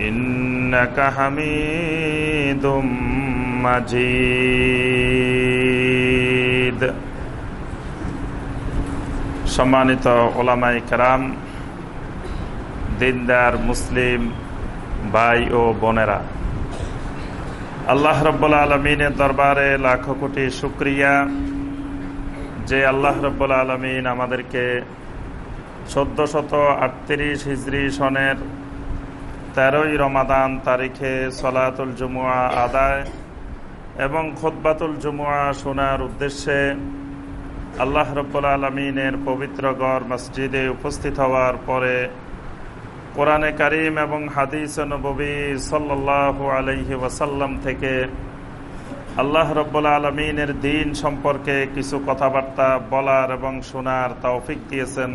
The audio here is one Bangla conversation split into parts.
إنك حميد মাজিদ সম্মানিত ওলামাই কারাম দিনদার মুসলিম ভাই ও বোনেরা আল্লাহ রব্বুল আলমিনের দরবারে লাখো কোটি শুক্রিয়া যে আল্লাহ রব্বুল আলমিন আমাদেরকে চোদ্দ শত আটত্রিশ হিজড়ি সনের তেরোই রমাদান তারিখে সলাতুল জুমুয়া আদায় এবং খোদবাতুল জুমুয়া শোনার উদ্দেশ্যে আল্লাহ রব্বুল আলমিনের পবিত্র গড় মসজিদে উপস্থিত হওয়ার পরে কোরআনে করিম এবং হাদিস নবী সাল্লাহ আলহি ওয়াসাল্লাম থেকে আল্লাহ রব্বুল আলমিনের দিন সম্পর্কে কিছু কথাবার্তা বলার এবং শোনার তৌফিক দিয়েছেন।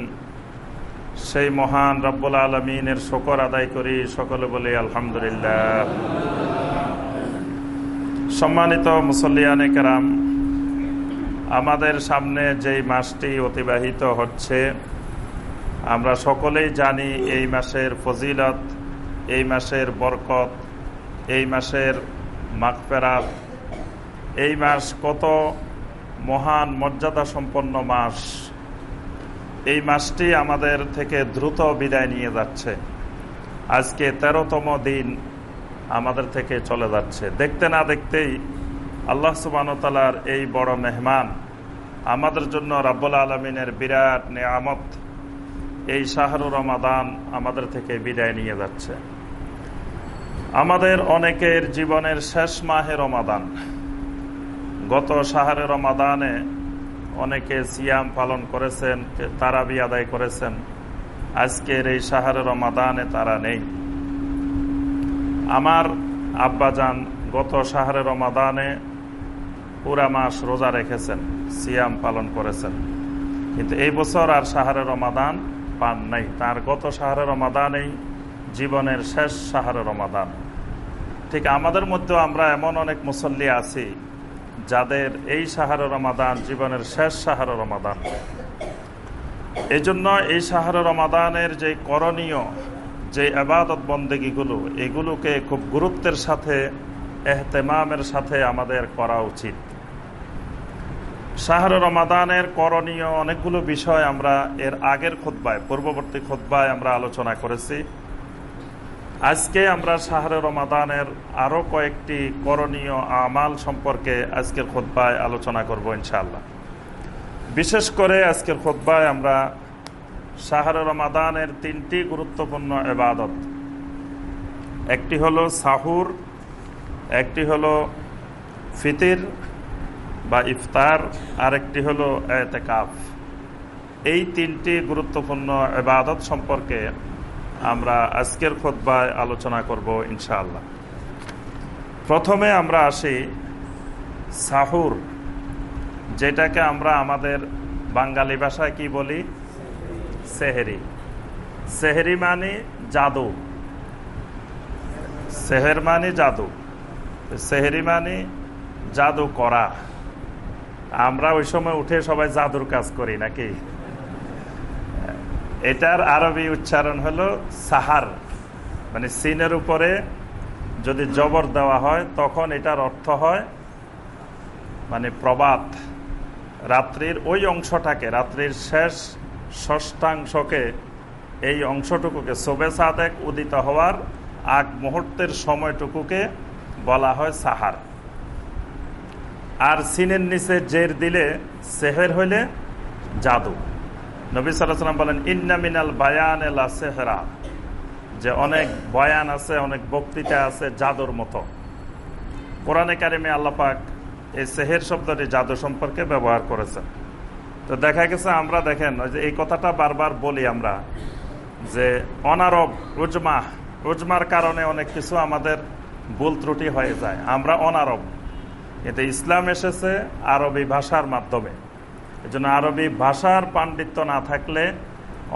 সেই মহান রব্বুল আলমিনের শকর আদায় করি, সকলে বলি আলহামদুলিল্লাহ। সম্মানিত মুসল্লিয়ানে কেরাম, আমাদের সামনে যেই মাসটি অতিবাহিত হচ্ছে, আমরা সকলেই জানি এই মাসের ফজিলত, এই মাসের বরকত, এই মাসের মাগফেরাত। এই মাস কত মহান মর্যাদা সম্পন্ন মাস। এই মাসটি আমাদের থেকে দ্রুত বিদায় নিয়ে যাচ্ছে। আজকে তেরোতম দিন আমাদের থেকে চলে যাচ্ছে। দেখতে না দেখতেই আল্লাহ সুবানতালার এই বড় মেহমান আমাদের জন্য রাব্বুল আলমিনের বিরাট নিয়ামত এই শাহরুর রমাদান আমাদের থেকে বিদায় নিয়ে যাচ্ছে। আমাদের অনেকের জীবনের শেষ মাহে রমাদান। গত সাহারে রমাদানে অনেকে সিয়াম পালন করেছেন, তারাবি আদায় করেছেন। আজকের এই সাহারে রমাদানে তারা নেই। আমার আব্বাজান গত সাহারে রমাদানে পুরা মাস রোজা রেখেছেন, সিয়াম পালন করেছেন। কিন্তু এই বছর আর সাহারে রমাদান পান নাই। তার গত সাহারে রমাদানেই জীবনের শেষ সাহারে রমাদান। ঠিক আমাদের মধ্যেও আমরা এমন অনেক মুসল্লি আছি যাদের এই সাহারে রমাদান জীবনের শেষ সাহারে রমাদান। এই জন্য এই সাহারে রমাদানের যে করণীয়, যে আবাদত বন্দেগীগুলো, এগুলোকে খুব গুরুত্বের সাথে, এহতেমামের সাথে আমাদের করা উচিত। শাহর রমাদানের করণীয় অনেকগুলো বিষয় আমরা এর আগের খোদ্বায় পূর্ববর্তী খোদ্বায় আমরা আলোচনা করেছি। আজকে আমরা শাহরে রমাদানের আরও কয়েকটি করণীয় আমাল সম্পর্কে আজকের খোদ্বায় আলোচনা করব ইনশাআল্লাহ। বিশেষ করে আজকের খোদ্বায় আমরা শাহরে রমাদানের তিনটি গুরুত্বপূর্ণ এবাদত একটি হলো সাহুর, একটি হলো ফিতির বা ইফতার আর আরেকটি হলো এতেকাফ। এই তিনটি গুরুত্বপূর্ণ এবাদত সম্পর্কে আমরা আজকের খোদ্বায় আলোচনা করব ইনশাআল্লাহ। প্রথমে আমরা আসি সাহুর, যেটাকে আমরা আমাদের বাঙালি ভাষায় কি বলি? সেহেরি। সেহেরি মানে জাদু। সেহের মানে জাদু। সেহেরি মানে জাদু করা। আমরা ওই সময় উঠে সবাই জাদুর কাজ করি, নাকি? এটার আরবি উচ্চারণ হলো সাহার। মানে সিনের উপরে যদি জবর দেওয়া হয়, তখন এটার অর্থ হয় মানে প্রবাদ রাত্রির ওই অংশটাকে, রাত্রির শেষ ষষ্ঠাংশকে এই অংশটুকুকে, সোবে সাদেক উদিত হওয়ার আগ মুহূর্তের সময়টুকুকে বলা হয় সাহার। আর সিনের নিচে জের দিলে সেহের হইলে জাদু। নবী সাল্লাম বলেন, ইন্না মিনাল বায়ান এলা সেহরা। যে অনেক বয়ান আছে, অনেক বক্তৃতা আছে জাদুর মতো। কোরআনে কারিমে আল্লাপাক এই সেহের শব্দটি জাদু সম্পর্কে ব্যবহার করেছেন। তো দেখা গেছে, আমরা দেখেন যে এই কথাটা বারবার বলি আমরা, যে অনারব, উজমা, উজমার কারণে অনেক কিছু আমাদের ভুল ত্রুটি হয়ে যায়। আমরা অনারব। কিন্তু ইসলাম এসেছে আরবি ভাষার মাধ্যমে। এজন্য আরবি ভাষার পাণ্ডিত্য না থাকলে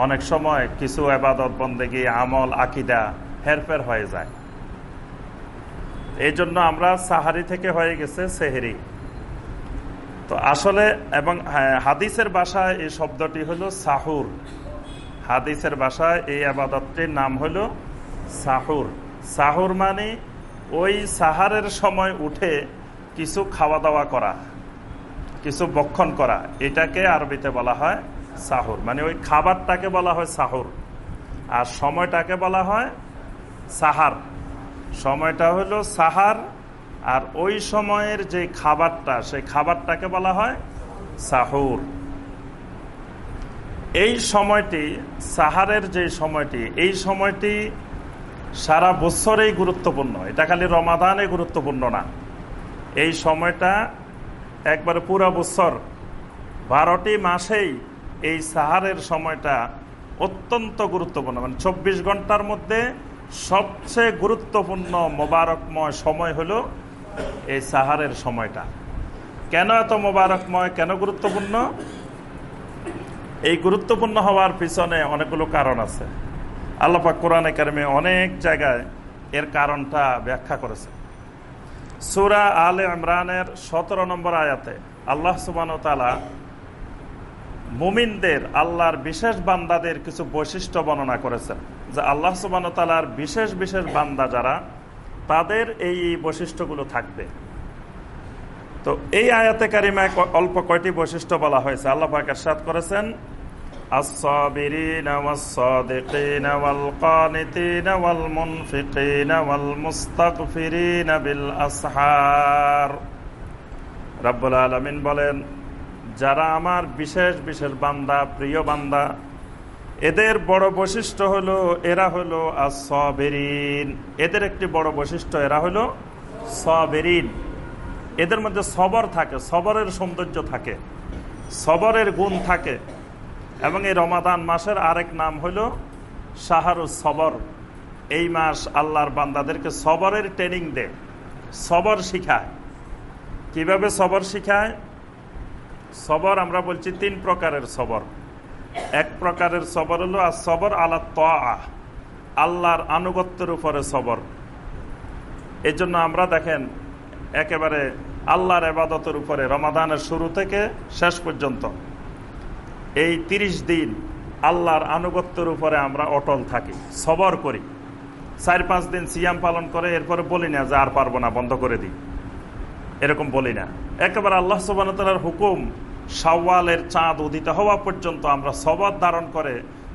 অনেক সময় কিছু আবাদত বন্দেগী, আমল, আকিদা হেরফের হয়ে যায়। এই জন্য আমরা সাহারি থেকে হয়ে গেছে সেহেরি। তো আসলে এবং হাদিসের বাসায় এই শব্দটি হলো সাহুর। হাদিসের ভাষায় এই আবাদতটির নাম হলো সাহুর। সাহুর মানে ওই সাহারের সময় উঠে কিছু খাওয়া দাওয়া করা। কিছু বক্ষণ করা। এটাকে আরবিতে বলা হয় সাহুর। মানে ওই খাবারটাকে বলা হয় সাহুর। আর সময়টাকে বলা হয় সাহার। সময়টা হলো সাহার, আর ওই সময়ের যে খাবারটা, সেই খাবারটাকে বলা হয় সাহুর। এই সময়টি, সাহারের যে সময়টি, এই সময়টি সারা বছরেই গুরুত্বপূর্ণ। এটা খালি রমাদানে গুরুত্বপূর্ণ না। এই সময়টা একবারে পুরো বছর। বারোটি মাসেই এই সাহারের সময়টা অত্যন্ত গুরুত্বপূর্ণ। মানে চব্বিশ ঘণ্টার মধ্যে সবচেয়ে গুরুত্বপূর্ণ, মোবারকময় সময় হলো এই সাহারের সময়টা। কেন এত মোবারকময়, কেন গুরুত্বপূর্ণ? এই গুরুত্বপূর্ণ হওয়ার পিছনে অনেকগুলো কারণ আছে। আল্লাপা কোরআনে কারিমে অনেক জায়গায় এর কারণটা ব্যাখ্যা করেছে সুরা আলে ইমরানের সতেরো নম্বর আয়াতে আল্লাহ সুবান মুমিনদের, আল্লাহর বিশেষ বান্দাদের কিছু বৈশিষ্ট্য বর্ণনা করেছেন। যে আল্লাহ সুবান তালার বিশেষ বিশেষ বান্দা যারা, তাদের এই বৈশিষ্ট্যগুলো থাকবে। তো এই আয়াতে কারিমায় অল্প কয়টি বৈশিষ্ট্য বলা হয়েছে। আল্লাহ করেছেন الصابرين والصادقين والقانتين والمنفقين والمستغفرين بالأسحار রব্বুল আলমিন বলেন যারা আমার বিশেষ বিশেষ বান্দা প্রিয় বান্দা এদের বড় বৈশিষ্ট্য হলো এরা হলো সবেরিন এদের একটি বড় বৈশিষ্ট্য এরা হলো সবেরিন এদের মধ্যে সবর থাকে সবরের সৌন্দর্য থাকে সবরের গুণ থাকে এবং এই রমাদান মাসের আরেক নাম হলো শাহরু সবর। এই মাস আল্লাহর বান্দাদেরকে সবরের ট্রেনিং দেয়, সবর শিখায়। কীভাবে সবর শিখায়? সবর আমরা বলছি তিন প্রকারের সবর। এক প্রকারের সবর হলো আর সবর আল্লাহ ত আল্লাহর আনুগত্যের উপরে সবর। এই জন্য আমরা দেখেন একেবারে আল্লাহর এবাদতের উপরে রমাদানের শুরু থেকে শেষ পর্যন্ত এই ৩০ দিন আল্লাহর আনুগত্যের উপরে আমরা অটল থাকি, সবর করি। চার পাঁচ দিন সিয়াম পালন করে, এরপরে বলি না যে আর পারব না, বন্ধ করে দিই। এরকম বলি না। একেবারে আল্লাহ সুবাহতালার হুকুম সাওয়ালের চাঁদ উদিত হওয়া পর্যন্ত আমরা সবর ধারণ করে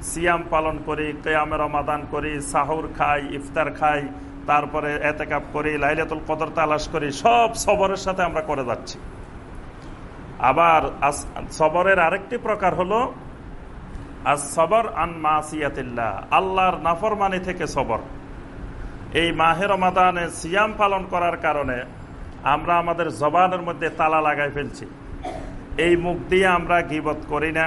সিয়াম পালন করি কেয়ামের রমাদান করি, সাহুর খাই, ইফতার খাই, তারপরে এতেকাপ করি, লাইলাতুল কদর তালাশ করি, সব সবরের সাথে আমরা করে যাচ্ছি। আবার সবরের আরেকটি প্রকার হলো আজ সবর আন আল্লাহর নাফরমানি থেকে সবর। এই মাহের রমাদানে সিয়াম পালন করার কারণে আমরা আমাদের জবানের মধ্যে তালা লাগাই ফেলছি। এই মুখ দিয়ে আমরা গিবত করি না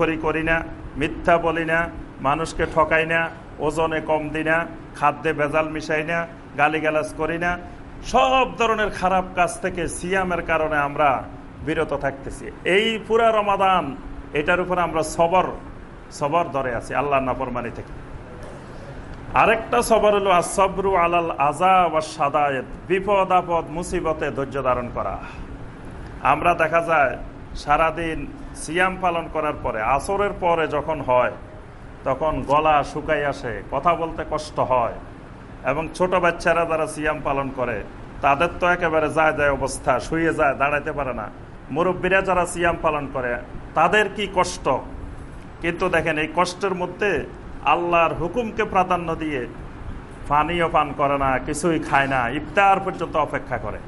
করি করি না, মিথ্যা বলি না, মানুষকে ঠকাই না, ওজনে কম দিই না, খাদ্যে ভেজাল মিশাই না, গালিগালাজ করি না। সব ধরনের খারাপ কাজ থেকে সিয়ামের কারণে আমরা বিরত থাকতেছি। এই পুরা রমাদান, এটার উপরে আমরা সবর সবর ধরে আছি আল্লাহ নাফরমানি থেকে। আরেকটা সবর হলো আসবরু আলাল আজা বা সাদায়ত বিপদ, আপদ, মুসিবতে ধৈর্য ধারণ করা। আমরা দেখা যায়, সারাদিন সিয়াম পালন করার পরে, আসরের পরে যখন হয়, তখন গলা শুকাই আসে, কথা বলতে কষ্ট হয়, এবং ছোট বাচ্চারা যারা সিয়াম পালন করে, তাদের তো একেবারে যায় যায় অবস্থা, শুয়ে যায়, দাঁড়াইতে পারে না। মুরব্বীরা যারা সিয়াম পালন করে, তাদের কি কষ্ট? কিন্তু দেখেন, এই কষ্টের মধ্যে আল্লাহর হুকুমকে প্রাধান্য দিয়ে পানীয় পান করে না, কিছুই খায় না, ইফতার পর্যন্ত অপেক্ষা করে।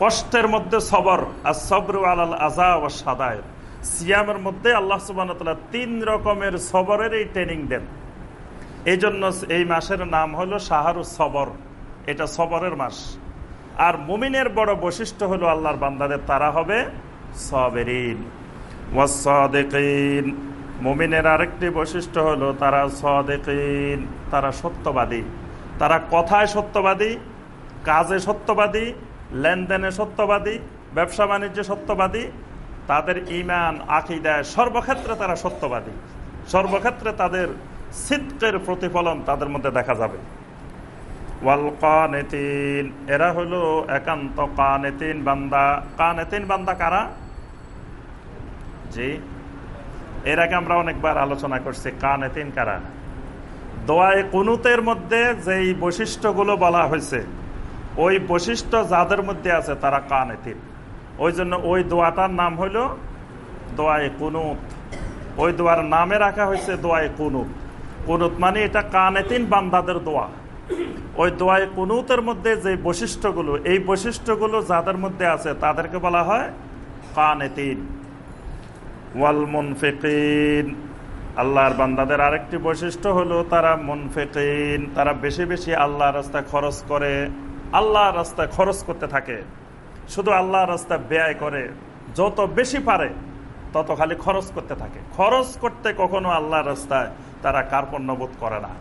কষ্টের মধ্যে সবর আর সবর আলাল আজা ও সাদায় সিয়ামের মধ্যে আল্লাহ সুবান তিন রকমের সবরের এই ট্রেনিং দেন। এই জন্য এই মাসের নাম হলো সাহারু সবর। এটা সবরের মাস। আর মুমিনের বড় বৈশিষ্ট্য হলো আল্লাহর বান্দাদের তারা হবে সবেরিন। মুমিনের আরেকটি বৈশিষ্ট্য হলো তারা সদেকিন, তারা সত্যবাদী। তারা কথায় সত্যবাদী, কাজে সত্যবাদী, লেনদেনে সত্যবাদী, ব্যবসা বাণিজ্যে সত্যবাদী, তাদের ইমান আকিদায় সর্বক্ষেত্রে তারা সত্যবাদী। সর্বক্ষেত্রে তাদের সিদ্ধের প্রতিফলন তাদের মধ্যে দেখা যাবে। ওয়াল কানেতিন এরা হলো একান্ত কানেতিন বান্দা। কানেতিন বান্দা কারা? জি। এর আগে আমরা অনেকবার আলোচনা করছি, কানেতিন কারা? দোয়ায় কুনুতের মধ্যে যেই বৈশিষ্ট্যগুলো বলা হয়েছে, ওই বৈশিষ্ট্য যাদের মধ্যে আছে তারা কানেতিন। ওই জন্য ওই দোয়াটার নাম হইল দোয়ায় কুনুত। ওই দোয়ার নামে রাখা হয়েছে দোয়ায় কুনুত। কুনুত মানে এটা কানেতিন বান্দাদের দোয়া। ওই দোয়ায় কুনুতের মধ্যে যে বৈশিষ্ট্যগুলো, এই বৈশিষ্ট্যগুলো যাদের মধ্যে আছে, তাদেরকে বলা হয় কানেতিন, ওয়াল মুনফিকিন। আল্লাহর বান্দাদের আরেকটি বৈশিষ্ট্য হলো তারা মুনফিকিন, তারা বেশি বেশি আল্লাহ রাস্তায় খরচ করে আল্লাহ রাস্তায় খরচ করতে থাকে। শুধু আল্লাহ রাস্তা ব্যয় করে, যত বেশি পারে, তত খালি খরচ করতে থাকে। খরচ করতে কখনো আল্লাহ রাস্তায় তারা কার্পণ্যবোধ করে না।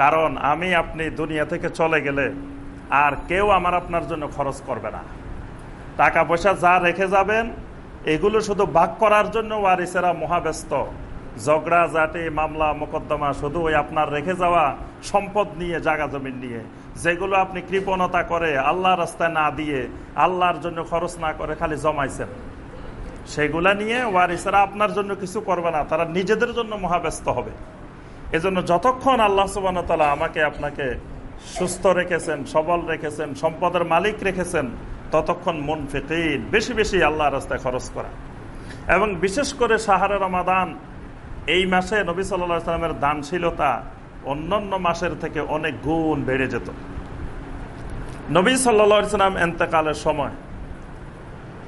কারণ আমি আপনি দুনিয়া থেকে চলে গেলে আর কেউ আমার আপনার জন্য খরচ করবে না। টাকা পয়সা যা রেখে যাবেন, এগুলো শুধু বাক করার জন্য ওয়ারিসেরা মহাব্যস্ত। ঝগড়া জাটি মামলা, মোকদ্দমা শুধু ওই আপনার রেখে যাওয়া সম্পদ নিয়ে জাগা জমিন নিয়ে। যেগুলো আপনি কৃপণতা করে আল্লাহ রাস্তায় না দিয়ে আল্লাহর জন্য খরচ না করে খালি জমাইছেন। সেগুলা নিয়ে ওয়ারিসেরা আপনার জন্য কিছু করবে না, তারা নিজেদের জন্য মহাব্যস্ত হবে। এজন্য যতক্ষণ আল্লাহ সুবান আমাকে, আপনাকে সুস্থ রেখেছেন, সবল রেখেছেন, সম্পদের মালিক রেখেছেন, ততক্ষণ মন ফেতেই বেশি বেশি আল্লাহ রাস্তায় খরচ করা। এবং বিশেষ করে সাহারা রমাদান, এই মাসে নবী সাল্লা সাল্লামের দানশীলতা অন্যান্য মাসের থেকে অনেক গুণ বেড়ে যেত। নবী সাল্লা সাল্লাম এতেকালের সময়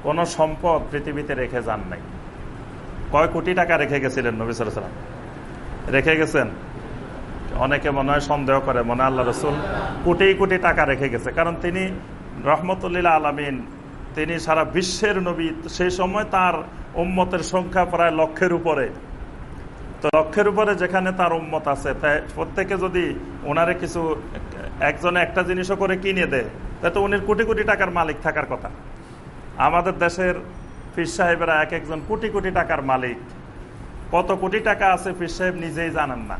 কোন সম্পদ পৃথিবীতে রেখে যান নাই। কয় কোটি টাকা রেখে গেছিলেন নবী সাল্লাহ সাল্লাম? রেখে গেছেন? অনেকে মনে হয় সন্দেহ করে, মনে আল্লাহ রসুল কোটি কোটি টাকা রেখে গেছে। কারণ তিনি রহমতুল্লিল্লা আলমিন, তিনি সারা বিশ্বের নবী, সেই সময় তার উম্মতের সংখ্যা প্রায় লক্ষের উপরে। তো লক্ষের উপরে যেখানে তার উম্মত আছে তাই প্রত্যেকে যদি ওনারে কিছু, একজনে একটা জিনিসও করে কিনে দেয় তাই তো উনি কোটি কোটি টাকার মালিক থাকার কথা। আমাদের দেশের ফির সাহেবেরা এক একজন কোটি কোটি টাকার মালিক। কত কোটি টাকা আছে ফির সাহেব নিজেই জানেন না।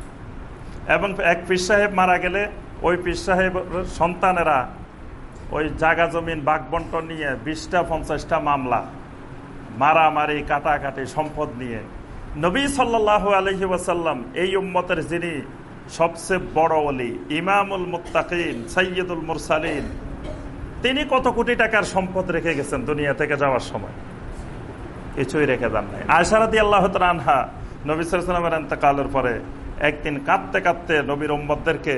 এবং এক পীর সাহেব মারা গেলে ওই পীর সাহেব সন্তানেরা ওই জাগা জমিন বাঘবন্টন নিয়ে বিশটা, পঞ্চাশটা মামলা, মারামারি, কাটাকাটি, সম্পদ নিয়ে। নবী সাল্লাহ আলহি ওয়াসাল্লাম এই উম্মতের যিনি সবচেয়ে বড় অলি ইমামুল মুতাকিন সৈয়দুল মুরসালিন, তিনি কত কোটি টাকার সম্পদ রেখে গেছেন দুনিয়া থেকে যাওয়ার সময়? কিছুই রেখে যান নাই। আয়সারাদি আল্লাহ আনহা নবী সালামের এন্তকালের পরে একদিন কাঁদতে কাঁদতে নবীর উম্মদদেরকে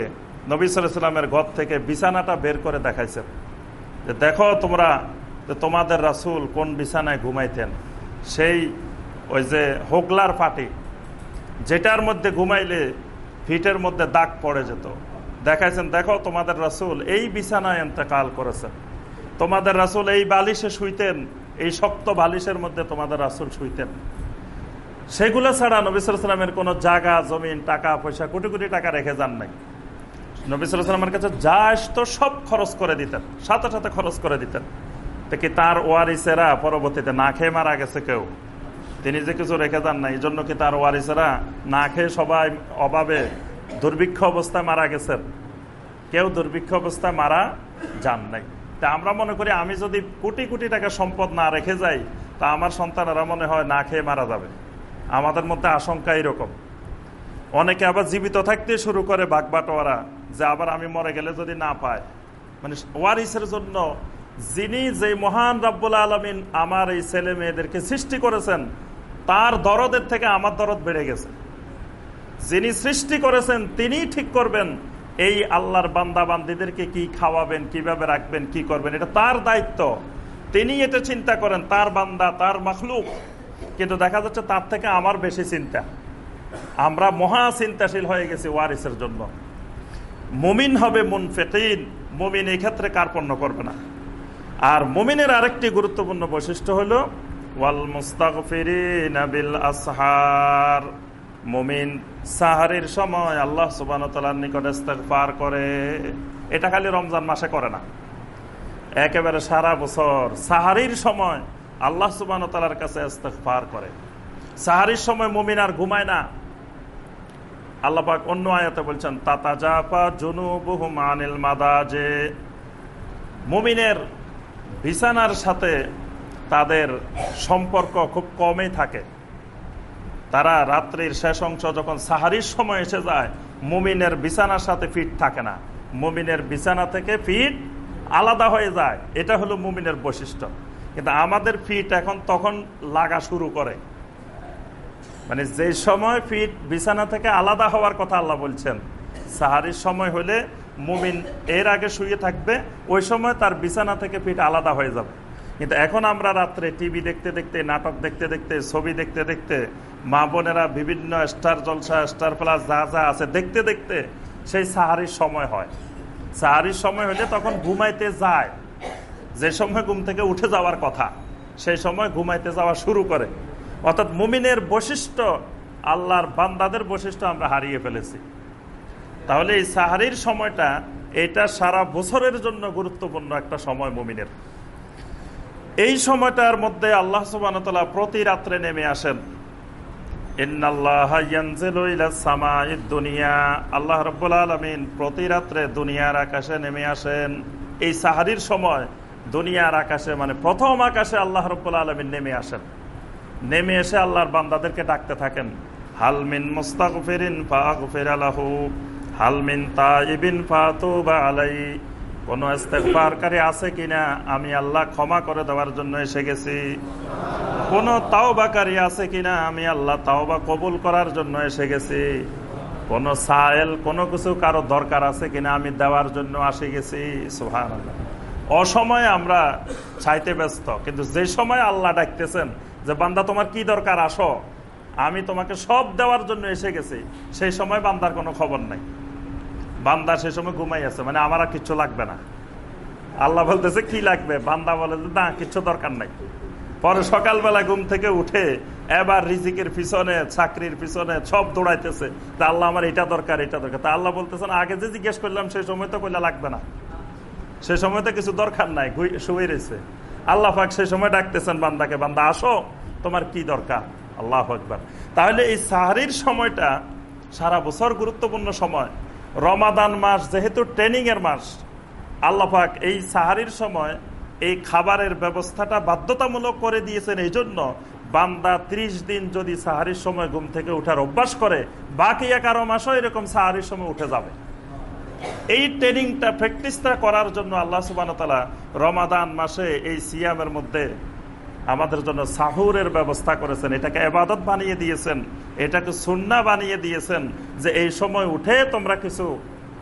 নবী সালামের ঘর থেকে বিছানাটা বের করে দেখাইছেন যে দেখো তোমরা যে তোমাদের রাসুল কোন বিছানায় ঘুমাইতেন? সেই ওই যে হোগলার পাটি, যেটার মধ্যে ঘুমাইলে ফিটের মধ্যে দাগ পড়ে যেত। দেখাইছেন, দেখো তোমাদের রাসুল এই বিছানায় এতেকাল করেছেন। তোমাদের রাসুল এই বালিশে শুইতেন, এই শক্ত বালিশের মধ্যে তোমাদের রাসুল শুইতেন। সেগুলো ছাড়া নবিসামের কোনো জায়গা, জমিন, টাকা, পয়সা কোটি কোটি টাকা রেখে যান নাই। নবিসামের কাছে যা আসতো সব খরচ করে দিতেন, সাথে সাথে খরচ করে দিতেন। কি তার ওয়ারিসেরা পরবর্তীতে না খেয়ে মারা গেছে কেউ? তিনি যে কিছু রেখে যান না এই জন্য কি তার ওয়ারিসেরা না খেয়ে সবাই অভাবে, দুর্ভিক্ষ অবস্থায় মারা গেছেন? কেউ দুর্ভিক্ষ অবস্থায় মারা যান নাই। তা আমরা মনে করি, আমি যদি কোটি কোটি টাকা সম্পদ না রেখে যাই, তা আমার সন্তানেরা মনে হয় না খেয়ে মারা যাবে। আমাদের মধ্যে আশঙ্কা এরকম অনেকে আবার জীবিত থাকতে শুরু করে বাগবাটোয়ারা যে আবার আমি মরে গেলে যদি না পায়। মানে ওয়ারিসের জন্য যিনি যে মহান রাব্বুল আলমিন আমার এই ছেলে মেয়েদেরকে সৃষ্টি করেছেন, তার দরদের থেকে আমার দরদ বেড়ে গেছে। যিনি সৃষ্টি করেছেন, তিনি ঠিক করবেন, এই আল্লাহর বান্দা বান্দিদেরকে কি খাওয়াবেন, কীভাবে রাখবেন, কি করবেন, এটা তার দায়িত্ব। তিনি এটা চিন্তা করেন, তার বান্দা, তার মখলুক। কিন্তু দেখা যাচ্ছে তার থেকে আমার বেশি চিন্তা। আমরা মহা চিন্তাশীল হয়ে গেছি ওয়ারিসের জন্য। মুমিন হবে মুন ফেকিন মুমিন এই ক্ষেত্রে কার্পণ্য করবে না। আর মুমিনের আরেকটি গুরুত্বপূর্ণ বৈশিষ্ট্য হলো, ওয়াল মুস্তাগফিরিন বিল আসহার। মুমিন সাহারির সময় আল্লাহ সুবান নিকট ইস্তেগফার করে। এটা খালি রমজান মাসে করে না। একেবারে সারা বছর সাহারির সময় আল্লাহ সুবান তালার কাছে ইস্তেগফার করে। সাহারির সময় মুমিন আর ঘুমায় না। আল্লাপাক অন্য আয়াতে বলছেন তাতা জাপা জুনুবুহুম আনিল মাদাজে। মুমিনের বিছানার সাথে তাদের সম্পর্ক খুব কমই থাকে। তারা রাত্রির শেষ অংশ যখন সাহারির সময় এসে যায়, মুমিনের বিছানার সাথে ফিট থাকে না। মুমিনের বিছানা থেকে ফিট আলাদা হয়ে যায়। এটা হলো মুমিনের বৈশিষ্ট্য। কিন্তু আমাদের ফিট এখন তখন লাগা শুরু করে। মানে যে সময় ফিট বিছানা থেকে আলাদা হওয়ার কথা আল্লাহ বলছেন, সাহারির সময় হলে মুমিন এর আগে শুয়ে থাকবে, ওই সময় তার বিছানা থেকে ফিট আলাদা হয়ে যাবে। কিন্তু এখন আমরা রাত্রে টিভি দেখতে দেখতে, নাটক দেখতে দেখতে, ছবি দেখতে দেখতে, মা বোনেরা বিভিন্ন স্টার জলসা, স্টার প্লাস যা যা আছে দেখতে দেখতে সেই সাহারির সময় হয়। সাহারির সময় হলে তখন ঘুমাইতে যায়। যে সময় ঘুম থেকে উঠে যাওয়ার কথা, সেই সময় ঘুমাইতে যাওয়া শুরু করে। অর্থাৎ মুমিনের বৈশিষ্ট্য, আল্লাহর বান্দাদের বৈশিষ্ট্য আমরা হারিয়ে ফেলেছি। তাহলে এই সাহারির সময়টা, এটা সারা বছরের জন্য গুরুত্বপূর্ণ একটা সময় মুমিনের। এই সময়টার মধ্যে আল্লাহ সুবান প্রতি রাত্রে নেমে আসেন। আল্লাহ রব্বুল আলমিন প্রতি রাত্রে দুনিয়ার আকাশে নেমে আসেন। এই সাহারির সময় দুনিয়ার আকাশে মানে প্রথম আকাশে আল্লাহ রব্বুল আলমিন নেমে আসেন। নেমে এসে আল্লাহর বান্দাদেরকে ডাকতে থাকেন। হালমিন মুস্তাকফিরিন ফাগফির আলাহু হালমিন তাইবিন আলাই, কোন ইস্তেকবারকারী আছে কিনা? আমি আল্লাহ ক্ষমা করে দেওয়ার জন্য এসে গেছি। কোন তাওবাকারী আছে কিনা? আমি আল্লাহ তাওবা কবুল করার জন্য এসে গেছি। কোন সায়েল, কোনো কিছু কারও দরকার আছে কিনা? আমি দেওয়ার জন্য আসে গেছি। সোহান অসময়ে আমরা চাইতে ব্যস্ত, কিন্তু যে সময় আল্লাহ ডাকতেছেন যে, বান্দা, তোমার কি দরকার? আসো। আমি তোমাকে সব দেওয়ার জন্য এসে গেছি, সেই সময় বান্দার কোনো খবর নাই। বান্দা সেই সময় ঘুমাই আছে মানে আমার আর কিচ্ছু লাগবে না। আল্লাহ বলতেছে, কি লাগবে? বান্দা বলে, না কিচ্ছু দরকার নাই। পরে সকালবেলা ঘুম থেকে উঠে এবার রিজিকের পিছনে, চাকরির পিছনে সব দৌড়াইতেছে, তা আল্লাহ, আমার এটা দরকার এটা দরকার। তা আল্লাহ বলতেছেন, আগে যে জিজ্ঞেস করলাম সেই সময় তো কইলে লাগবে না। সে সময় তো কিছু দরকার নাই শুয়ে রয়েছে। আল্লাহ পাক সেই সময় ডাকতেছেন বান্দাকে, বান্দা, আসো, তোমার কি দরকার? আল্লাহ একবার তাহলে এই সাহারির সময়টা সারা বছর গুরুত্বপূর্ণ সময়। রমাদান মাস যেহেতু ট্রেনিং এর মাস, আল্লাহ পাক এই সাহারির সময় এই খাবারের ব্যবস্থাটা বাধ্যতামূলক করে দিয়েছেন। এই জন্য বান্দা ত্রিশ দিন যদি সাহারির সময় ঘুম থেকে উঠার অভ্যাস করে, বাকি এগারো মাসও এরকম সাহারির সময় উঠে যাবে। এই ট্রেনিংটা প্র্যাকটিসটা করার জন্য আল্লাহ সুবান রমাদান মাসে এই সিয়ামের মধ্যে আমাদের জন্য সাহুরের ব্যবস্থা করেছেন। এটাকে এবাদত বানিয়ে দিয়েছেন, এটাকে সুন্না বানিয়ে দিয়েছেন যে এই সময় উঠে তোমরা কিছু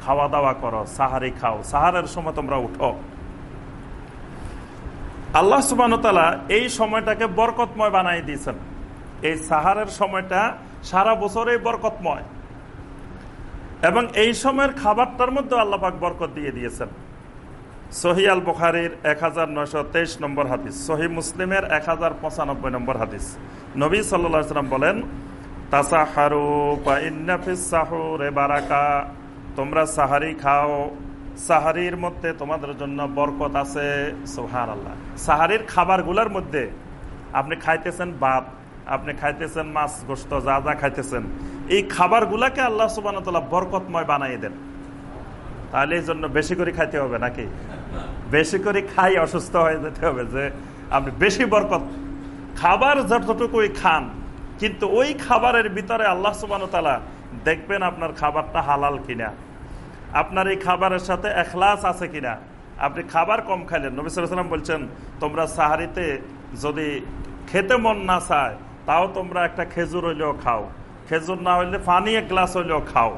খাওয়া দাওয়া করো, সাহারি খাও, সাহারের সময় তোমরা উঠো। আল্লাহ সুবানতালা এই সময়টাকে বরকতময় বানাই দিয়েছেন। এই সাহারের সময়টা সারা বছরেই বরকতময়। এবং এই সময়ের খাবারটার মধ্যে আল্লাপাক বরকত দিয়ে দিয়েছেন। সহি আল বুখারির এক হাজার নয়শো তেইশ নম্বর হাদিস, সহি মুসলিমের এক হাজার পঁচানব্বই নম্বর হাদিস। নবী সাল্লাম বলেন বারাকা। তোমরা সাহারি খাও, সাহারির মধ্যে তোমাদের জন্য বরকত আছে সোহার আল্লাহ সাহারির খাবারগুলোর মধ্যে আপনি খাইতেছেন ভাত আপনি খাইতেছেন মাছ গোস্ত যা যা খাইতেছেন। এই খাবারগুলাকে আল্লাহ সুবান বরকতময় বানাই দেন। তাহলে এই জন্য বেশি করে খাইতে হবে নাকি? বেশি করে খাই, অসুস্থ হয়ে যেতে হবে যে আপনি বেশি বরকত। খাবার যতটুকুই খান, কিন্তু ওই খাবারের ভিতরে আল্লাহ সুবান দেখবেন আপনার খাবারটা হালাল কিনা। আপনার এই খাবারের সাথে এখলাস আছে কিনা। আপনি খাবার কম খাইলেন। নবী সাল্লাম বলছেন, তোমরা সাহারিতে যদি খেতে মন না চায় তাও তোমরা একটা খেজুর হইলেও খাও। খেজুর না হইলে পানি এক গ্লাস হইলেও খাও।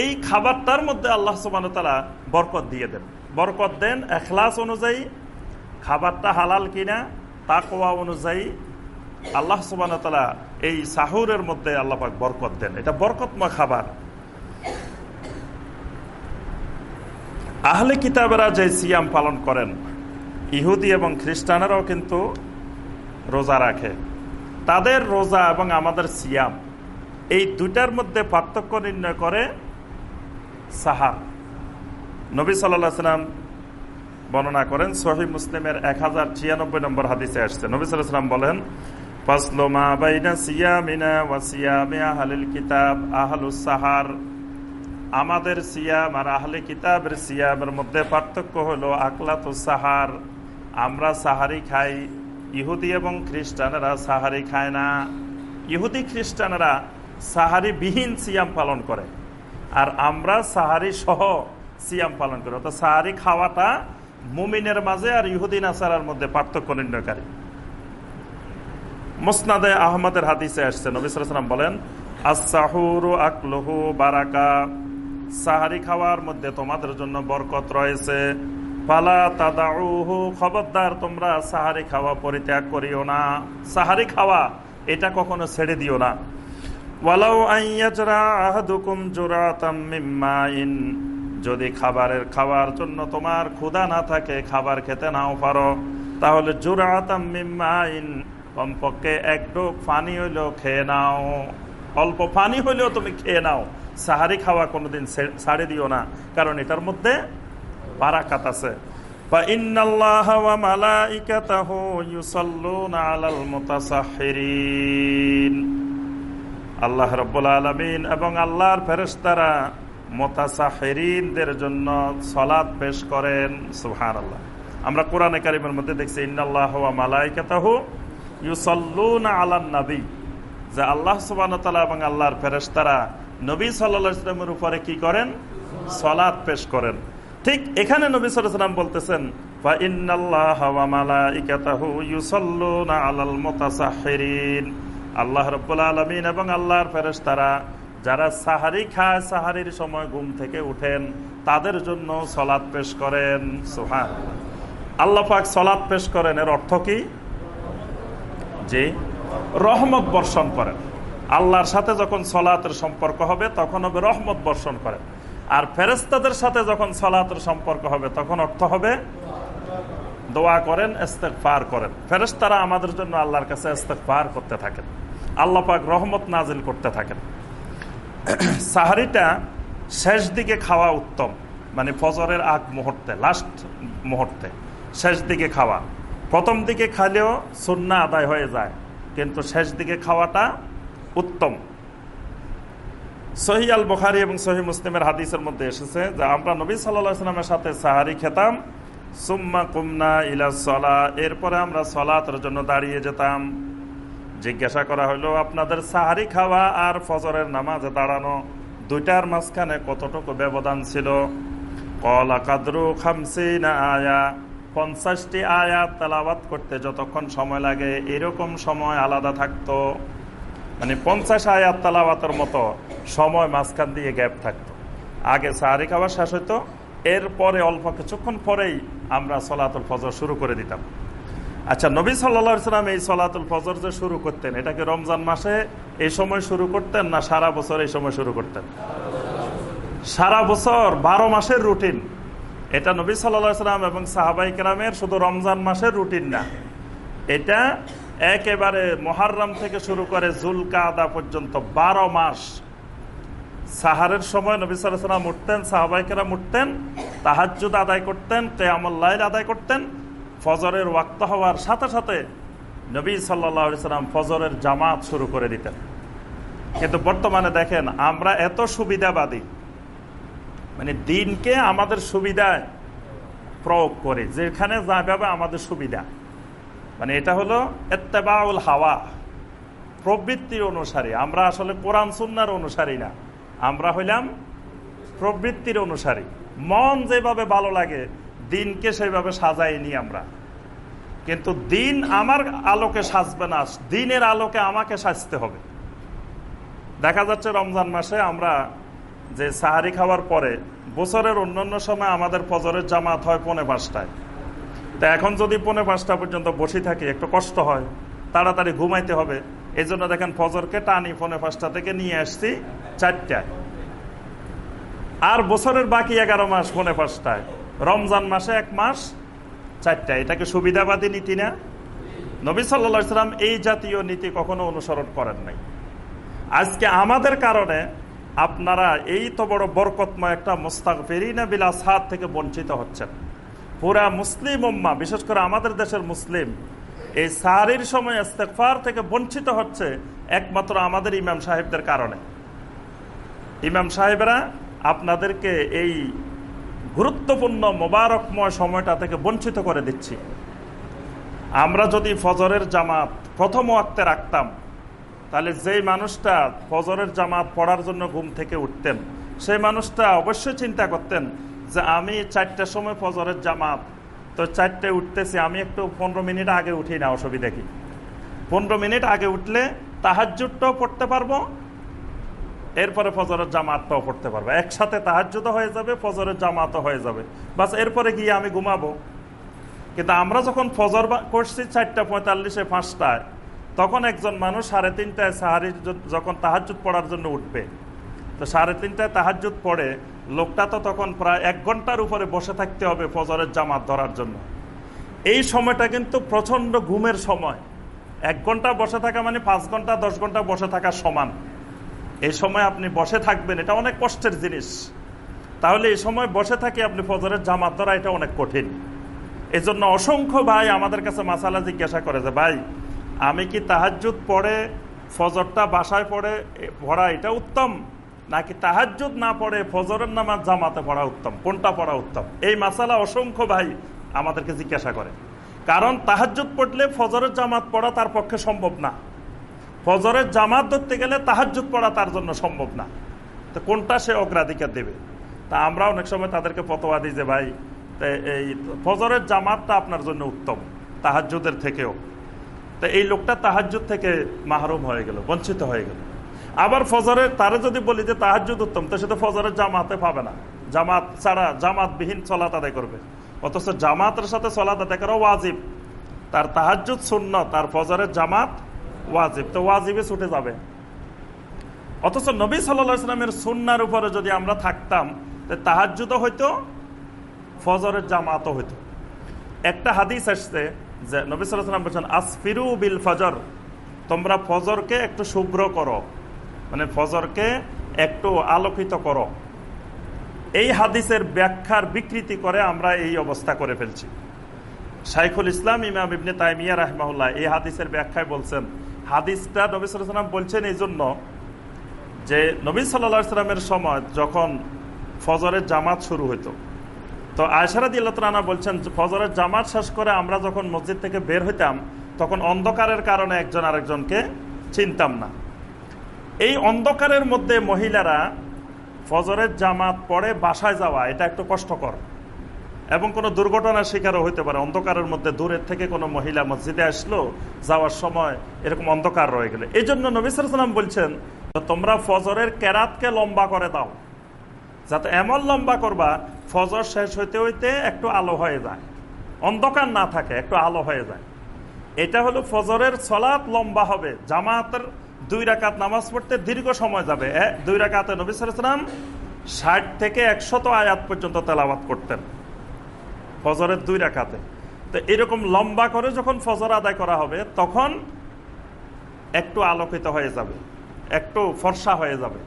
এই খাবারটার মধ্যে আল্লাহ সুবান তালা বরকত দিয়ে দেন। বরকত দেন এখলাস অনুযায়ী, খাবারটা হালাল কিনা তাকোয়া অনুযায়ী। আল্লাহ সুবান তালা এই সাহুরের মধ্যে আল্লাপাক বরকত দেন। এটা বরকতময় খাবার। আহলে কিতাবেরা যে সিয়াম পালন করেন, ইহুদি এবং খ্রিস্টানেরাও কিন্তু রোজা রাখে। তাদের রোজা এবং আমাদের সিয়াম, এই দুটার মধ্যে পার্থক্য নির্ণয় করে সাহার। নবী সাল্লাম বর্ণনা করেন সহি মুসলিমের এক হাজার ছিয়ানব্বই নম্বর হাদিসে আসছে। নবী সাল্লাম বলেন আমাদের সিয়াম আর আহলে কিতাবের সিয়ামের মধ্যে পার্থক্য হলো আকলাত সাহার। আমরা সাহারি খাই ইহুদি এবং খ্রিস্টানেরা সাহারি খায় না। ইহুদি খ্রিস্টানেরা সাহারি বিহীন সিয়াম পালন করে। আর আমরা সাহারি সহ সিয়াম পালন করি। অর্থাৎ সাহারি খাওয়াটা মুমিনের মাঝে আর ইহুদিন আসারার মধ্যে পার্থক্য নির্ণয়কারী। মোসনাদে আহমদের হাদিসে আসছে নবিসাম বলেন আসাহুর আকলহু বারাকা। সাহারি খাওয়ার মধ্যে তোমাদের জন্য বরকত রয়েছে। পালা খবরদার, তোমরা খাওয়া পরিত্যাগ করিও না। সাহারি খাওয়া, এটা ছেড়ে দিও না। যদি খাবারের খাওয়ার জন্য তোমার ক্ষুধা না থাকে, খাবার খেতে নাও পারো। তাহলে জোরাতামিন কমপক্ষে এক ডোক পানি হইলেও খেয়ে নাও। অল্প পানি হইলেও তুমি খেয়ে নাও। সাহারি খাওয়া কোনোদিন ছাড়ে দিও না, কারণ এটার মধ্যে বারাকাত আছে আল্লাহ রব্বুল আলমিন এবং আল্লাহর ফেরেস্তারা মোতাসাহেরিনদের জন্য সলাদ পেশ করেন। সুহান আল্লাহ আমরা কোরআনে কারিমের মধ্যে দেখছি ইন্নআল্লাহ মালাইকাতাহু ইউসল্লুন আলান নবী। যে আল্লাহ সুবান এবং আল্লাহর ফেরেস্তারা নবী সাল্লামের উপরে কি করেন? সলাদ পেশ করেন। ঠিক এখানে নবী সাল্লাম বলতেছেন আল্লাহ রব্বুল আলমিন এবং আল্লাহর ফেরেস্তারা যারা সাহারি খায়, সাহারির সময় ঘুম থেকে উঠেন, তাদের জন্য সলাদ পেশ করেন। সোহান আল্লাহ পাক সলাদ পেশ করেন, এর অর্থ কি? যে রহমত বর্ষণ করেন। আল্লাহর সাথে যখন সলাতের সম্পর্ক হবে, তখন হবে রহমত বর্ষণ করেন। আর ফেরেস্তাদের সাথে যখন সলাতের সম্পর্ক হবে, তখন অর্থ হবে দোয়া করেন পার করেন। ফেরেস্তারা আমাদের জন্য আল্লাহর কাছে পার করতে থাকেন। আল্লাহ পাক রহমত নাজিল করতে থাকেন। সাহারিটা শেষ দিকে খাওয়া উত্তম মানে ফজরের আগ মুহূর্তে, লাস্ট মুহূর্তে, শেষ দিকে খাওয়া। প্রথম দিকে খাইলেও সুন্না আদায় হয়ে যায়, কিন্তু শেষ দিকে খাওয়াটা উত্তম। সহি আল বখারি এবং সহি মুসলিমের হাদিসের মধ্যে এসেছে যে, আমরা নবী সাল্লামের সাথে সাহারি খেতাম, সুম্মা কুমনা ইলা সলা, এরপরে আমরা সলাতের জন্য দাঁড়িয়ে যেতাম। জিজ্ঞাসা করা হলো আপনাদের সাহারি খাওয়া আর ফজরের নামাজে দাঁড়ানো দুইটার মাঝখানে কতটুকু ব্যবধান ছিল? কলা কাদরু খামসিনা আয়া, পঞ্চাশটি আয়াত তালাবাত করতে যতক্ষণ সময় লাগে, এরকম সময় আলাদা থাকতো। মানে পঞ্চাশ আয়াত তালাবাতের মতো সময় মাঝখান দিয়ে গ্যাপ থাকতো। আগে সাহারি খাওয়া শেষ হইতো, এরপরে অল্প কিছুক্ষণ পরেই আমরা সলাতুল ফজর শুরু করে দিতাম। আচ্ছা নবী সাল্লা সাল্লাম এই সলাতুল ফজর যে শুরু করতেন এটাকে রমজান মাসে এই সময় শুরু করতেন না সারা বছর এই সময় শুরু করতেন? সারা বছর বারো মাসের রুটিন। এটা নবী সাল্লা সাল্লাম এবং সাহাবাই কেরামের শুধু রমজান মাসের রুটিন না। এটা একেবারে মহারাম থেকে শুরু করে জুলকা আদা পর্যন্ত বারো মাস সাহারের সময় নবী সাল্লাম উঠতেন সাহাবাইকেরা উঠতেন তাহাজুদ আদায় করতেন কেয়ামুল্লাইল আদায় করতেন, ফজরের ওয়াক্ত হওয়ার সাথে সাথে নবী সাল্লা সাল্লাম ফজরের জামাত শুরু করে দিতেন। কিন্তু বর্তমানে দেখেন, আমরা এত সুবিধাবাদী মানে দিনকে আমাদের সুবিধায় প্রয়োগ করে, যেখানে যাবে আমাদের সুবিধা। মানে এটা হলো এত্তেবাউল হাওয়া, প্রবৃত্তির অনুসারী। আমরা আসলে কোরআন, সুন্নার অনুসারী না। আমরা হইলাম প্রবৃত্তির অনুসারী। মন যেভাবে ভালো লাগে, দিনকে সেইভাবে সাজাইনি আমরা। কিন্তু দিন আমার আলোকে সাজবে না, দিনের আলোকে আমাকে সাজতে হবে। দেখা যাচ্ছে রমজান মাসে আমরা যে সাহারি খাওয়ার পরে বছরের অন্যান্য সময় আমাদের ফজরের জামাত হয় পনে পাঁচটায়। তা এখন যদি পনে পাঁচটা পর্যন্ত বসে থাকি, একটু কষ্ট হয়, তাড়াতাড়ি ঘুমাইতে হবে। এই জন্য দেখেন ফজরকে টানি পনে পাঁচটা থেকে নিয়ে আসছি চারটায়। আর বছরের বাকি এগারো মাস পনে পাঁচটায়। রমজান মাসে এক মাস, চারটায়। এটাকে সুবিধাবাদী নীতি না? নবী সাল্লা এই জাতীয় নীতি কখনো অনুসরণ করেন নাই। আজকে আমাদের কারণে আপনারা এই তো বড় বরকতময় একটা মোস্তাক ফেরিনা বিলাস হাত থেকে বঞ্চিত হচ্ছেন। পুরা মুসলিম উম্মা, বিশেষ করে আমাদের দেশের মুসলিম, এই সাহারির সময় ইস্তেকফার থেকে বঞ্চিত হচ্ছে একমাত্র আমাদের ইমাম সাহেবদের কারণে। ইমাম সাহেবরা আপনাদেরকে এই গুরুত্বপূর্ণ, মোবারকময় সময়টা থেকে বঞ্চিত করে দিচ্ছি। আমরা যদি ফজরের জামাত প্রথম ওয়াক্তে রাখতাম, তাহলে যেই মানুষটা ফজরের জামাত পড়ার জন্য ঘুম থেকে উঠতেন, সেই মানুষটা অবশ্যই চিন্তা করতেন যে আমি চারটার সময় ফজরের জামাত, তো চারটে উঠতেছি, আমি একটু পনেরো মিনিট আগে উঠি না, অসুবিধা কি? পনেরো মিনিট আগে উঠলে তাহাজুটটাও পড়তে পারব, এরপরে ফজরের জামাতটাও পড়তে পারব। একসাথে তাহাজুদও হয়ে যাবে, ফজরের জামাতও হয়ে যাবে। বাস এরপরে গিয়ে আমি ঘুমাবো। কিন্তু আমরা যখন ফজর করছি চারটা পঁয়তাল্লিশে পাঁচটায়, তখন একজন মানুষ সাড়ে তিনটায় সাহারি যখন তাহাজুদ পড়ার জন্য উঠবে, তো সাড়ে তিনটায় তাহাজুদ পড়ে লোকটা তো তখন প্রায় এক ঘণ্টার উপরে বসে থাকতে হবে ফজরের জামাত ধরার জন্য। এই সময়টা কিন্তু প্রচণ্ড ঘুমের সময়। এক ঘণ্টা বসে থাকা মানে পাঁচ ঘণ্টা, দশ ঘণ্টা বসে থাকা সমান। এই সময় আপনি বসে থাকবেন, এটা অনেক কষ্টের জিনিস। তাহলে এই সময় বসে থাকি আপনি ফজরের জামাত ধরা, এটা অনেক কঠিন। এজন্য অসংখ্য ভাই আমাদের কাছে মাসালা জিজ্ঞাসা করে যে, ভাই, আমি কি তাহাজুদ পড়ে, ফজরটা বাসায় পড়ে পড়া এটা উত্তম? নাকি তাহাজুদ না পড়ে ফজরের নামাজ জামাতে পড়া উত্তম? কোনটা পড়া উত্তম? এই মাসালা অসংখ্য ভাই আমাদেরকে জিজ্ঞাসা করে। কারণ তাহাজুদ পড়লে ফজরের জামাত পড়া তার পক্ষে সম্ভব না। ফজরের জামাত ধরতে গেলে তাহাজুদ পড়া তার জন্য সম্ভব না। তো কোনটা সে অগ্রাধিকার দেবে? তা আমরা অনেক সময় তাদেরকে ফতোয়া দিই যে, ভাই এই ফজরের জামাতটা আপনার জন্য উত্তম তাহাজুদের থেকেও। তো এই লোকটা তাহাজুদ থেকে মাহরুম হয়ে গেল, বঞ্চিত হয়ে গেল। আবার ফজরের, তারা যদি বলি যে তাহাজুদ উত্তম, তো সে তো ফজরের জামাতে পাবে না। জামাত ছাড়া, জামাতবিহীন চলাত আদায় করবে। অথচ জামাতের সাথে চলাত আদায় করা ওয়াজিব। তার তাহাজুদ শূন্য তার ফজরের জামাত ওয়াজিব। তো ওয়াজিবে ছুটে যাবে। অথচ নবী সাল্লামের সুন্নার উপরে যদি আমরা থাকতাম তাহাজুত হইতো, ফজরের জামাতও হইতো। একটা হাদিস আসছে যে নবী সাল্লাম বলছেন, আসফিরু বিল ফজর। তোমরা ফজরকে একটু শুভ্র করো। মানে ফজরকে একটু আলোকিত করো। এই হাদিসের ব্যাখ্যার বিকৃতি করে আমরা এই অবস্থা করে ফেলছি। শাইখুল ইসলাম, ইমাম ইবনে তাইমিয়া রাহমাউল্লাহ এই হাদিসের ব্যাখ্যায় বলছেন, হাদিসটা নবী সাল্লাম বলছেন এই জন্য যে নবী সাল্লা সাল্লামের সময় যখন ফজরের জামাত শুরু হইতো, তো আয়সারাদি আল্লাহ বলছেন, ফজরের জামাত শেষ করে আমরা যখন মসজিদ থেকে বের হইতাম, তখন অন্ধকারের কারণে একজন আরেকজনকে চিনতাম না। এই অন্ধকারের মধ্যে মহিলারা ফজরের জামাত পরে বাসায় যাওয়া, এটা একটু কষ্টকর। এবং কোনো দুর্ঘটনার শিকারও হইতে পারে। অন্ধকারের মধ্যে দূরের থেকে কোনো মহিলা মসজিদে আসলো, যাওয়ার সময় এরকম অন্ধকার রয়ে গেলে। এই জন্য নবিসাম বলছেন তোমরা ফজরের কেরাতকে লম্বা করে দাও। যাতে এমন লম্বা করবা, ফজর শেষ হইতে হইতে একটু আলো হয়ে যায়। অন্ধকার না থাকে, একটু আলো হয়ে যায়। এটা হলো ফজরের সলাৎ লম্বা হবে। জামাতের দুই রাকাত নামাজ পড়তে দীর্ঘ সময় যাবে। দুই রাকাতে নবী সালাম ষাট থেকে একশত আয়াত পর্যন্ত তেলাবাত করতেন। ফজরের দুই রাকাতে। তো এরকম লম্বা করে যখন ফজর আদায় করা হবে, তখন একটু আলোকিত হয়ে যাবে, একটু ফর্সা হয়ে যাবে।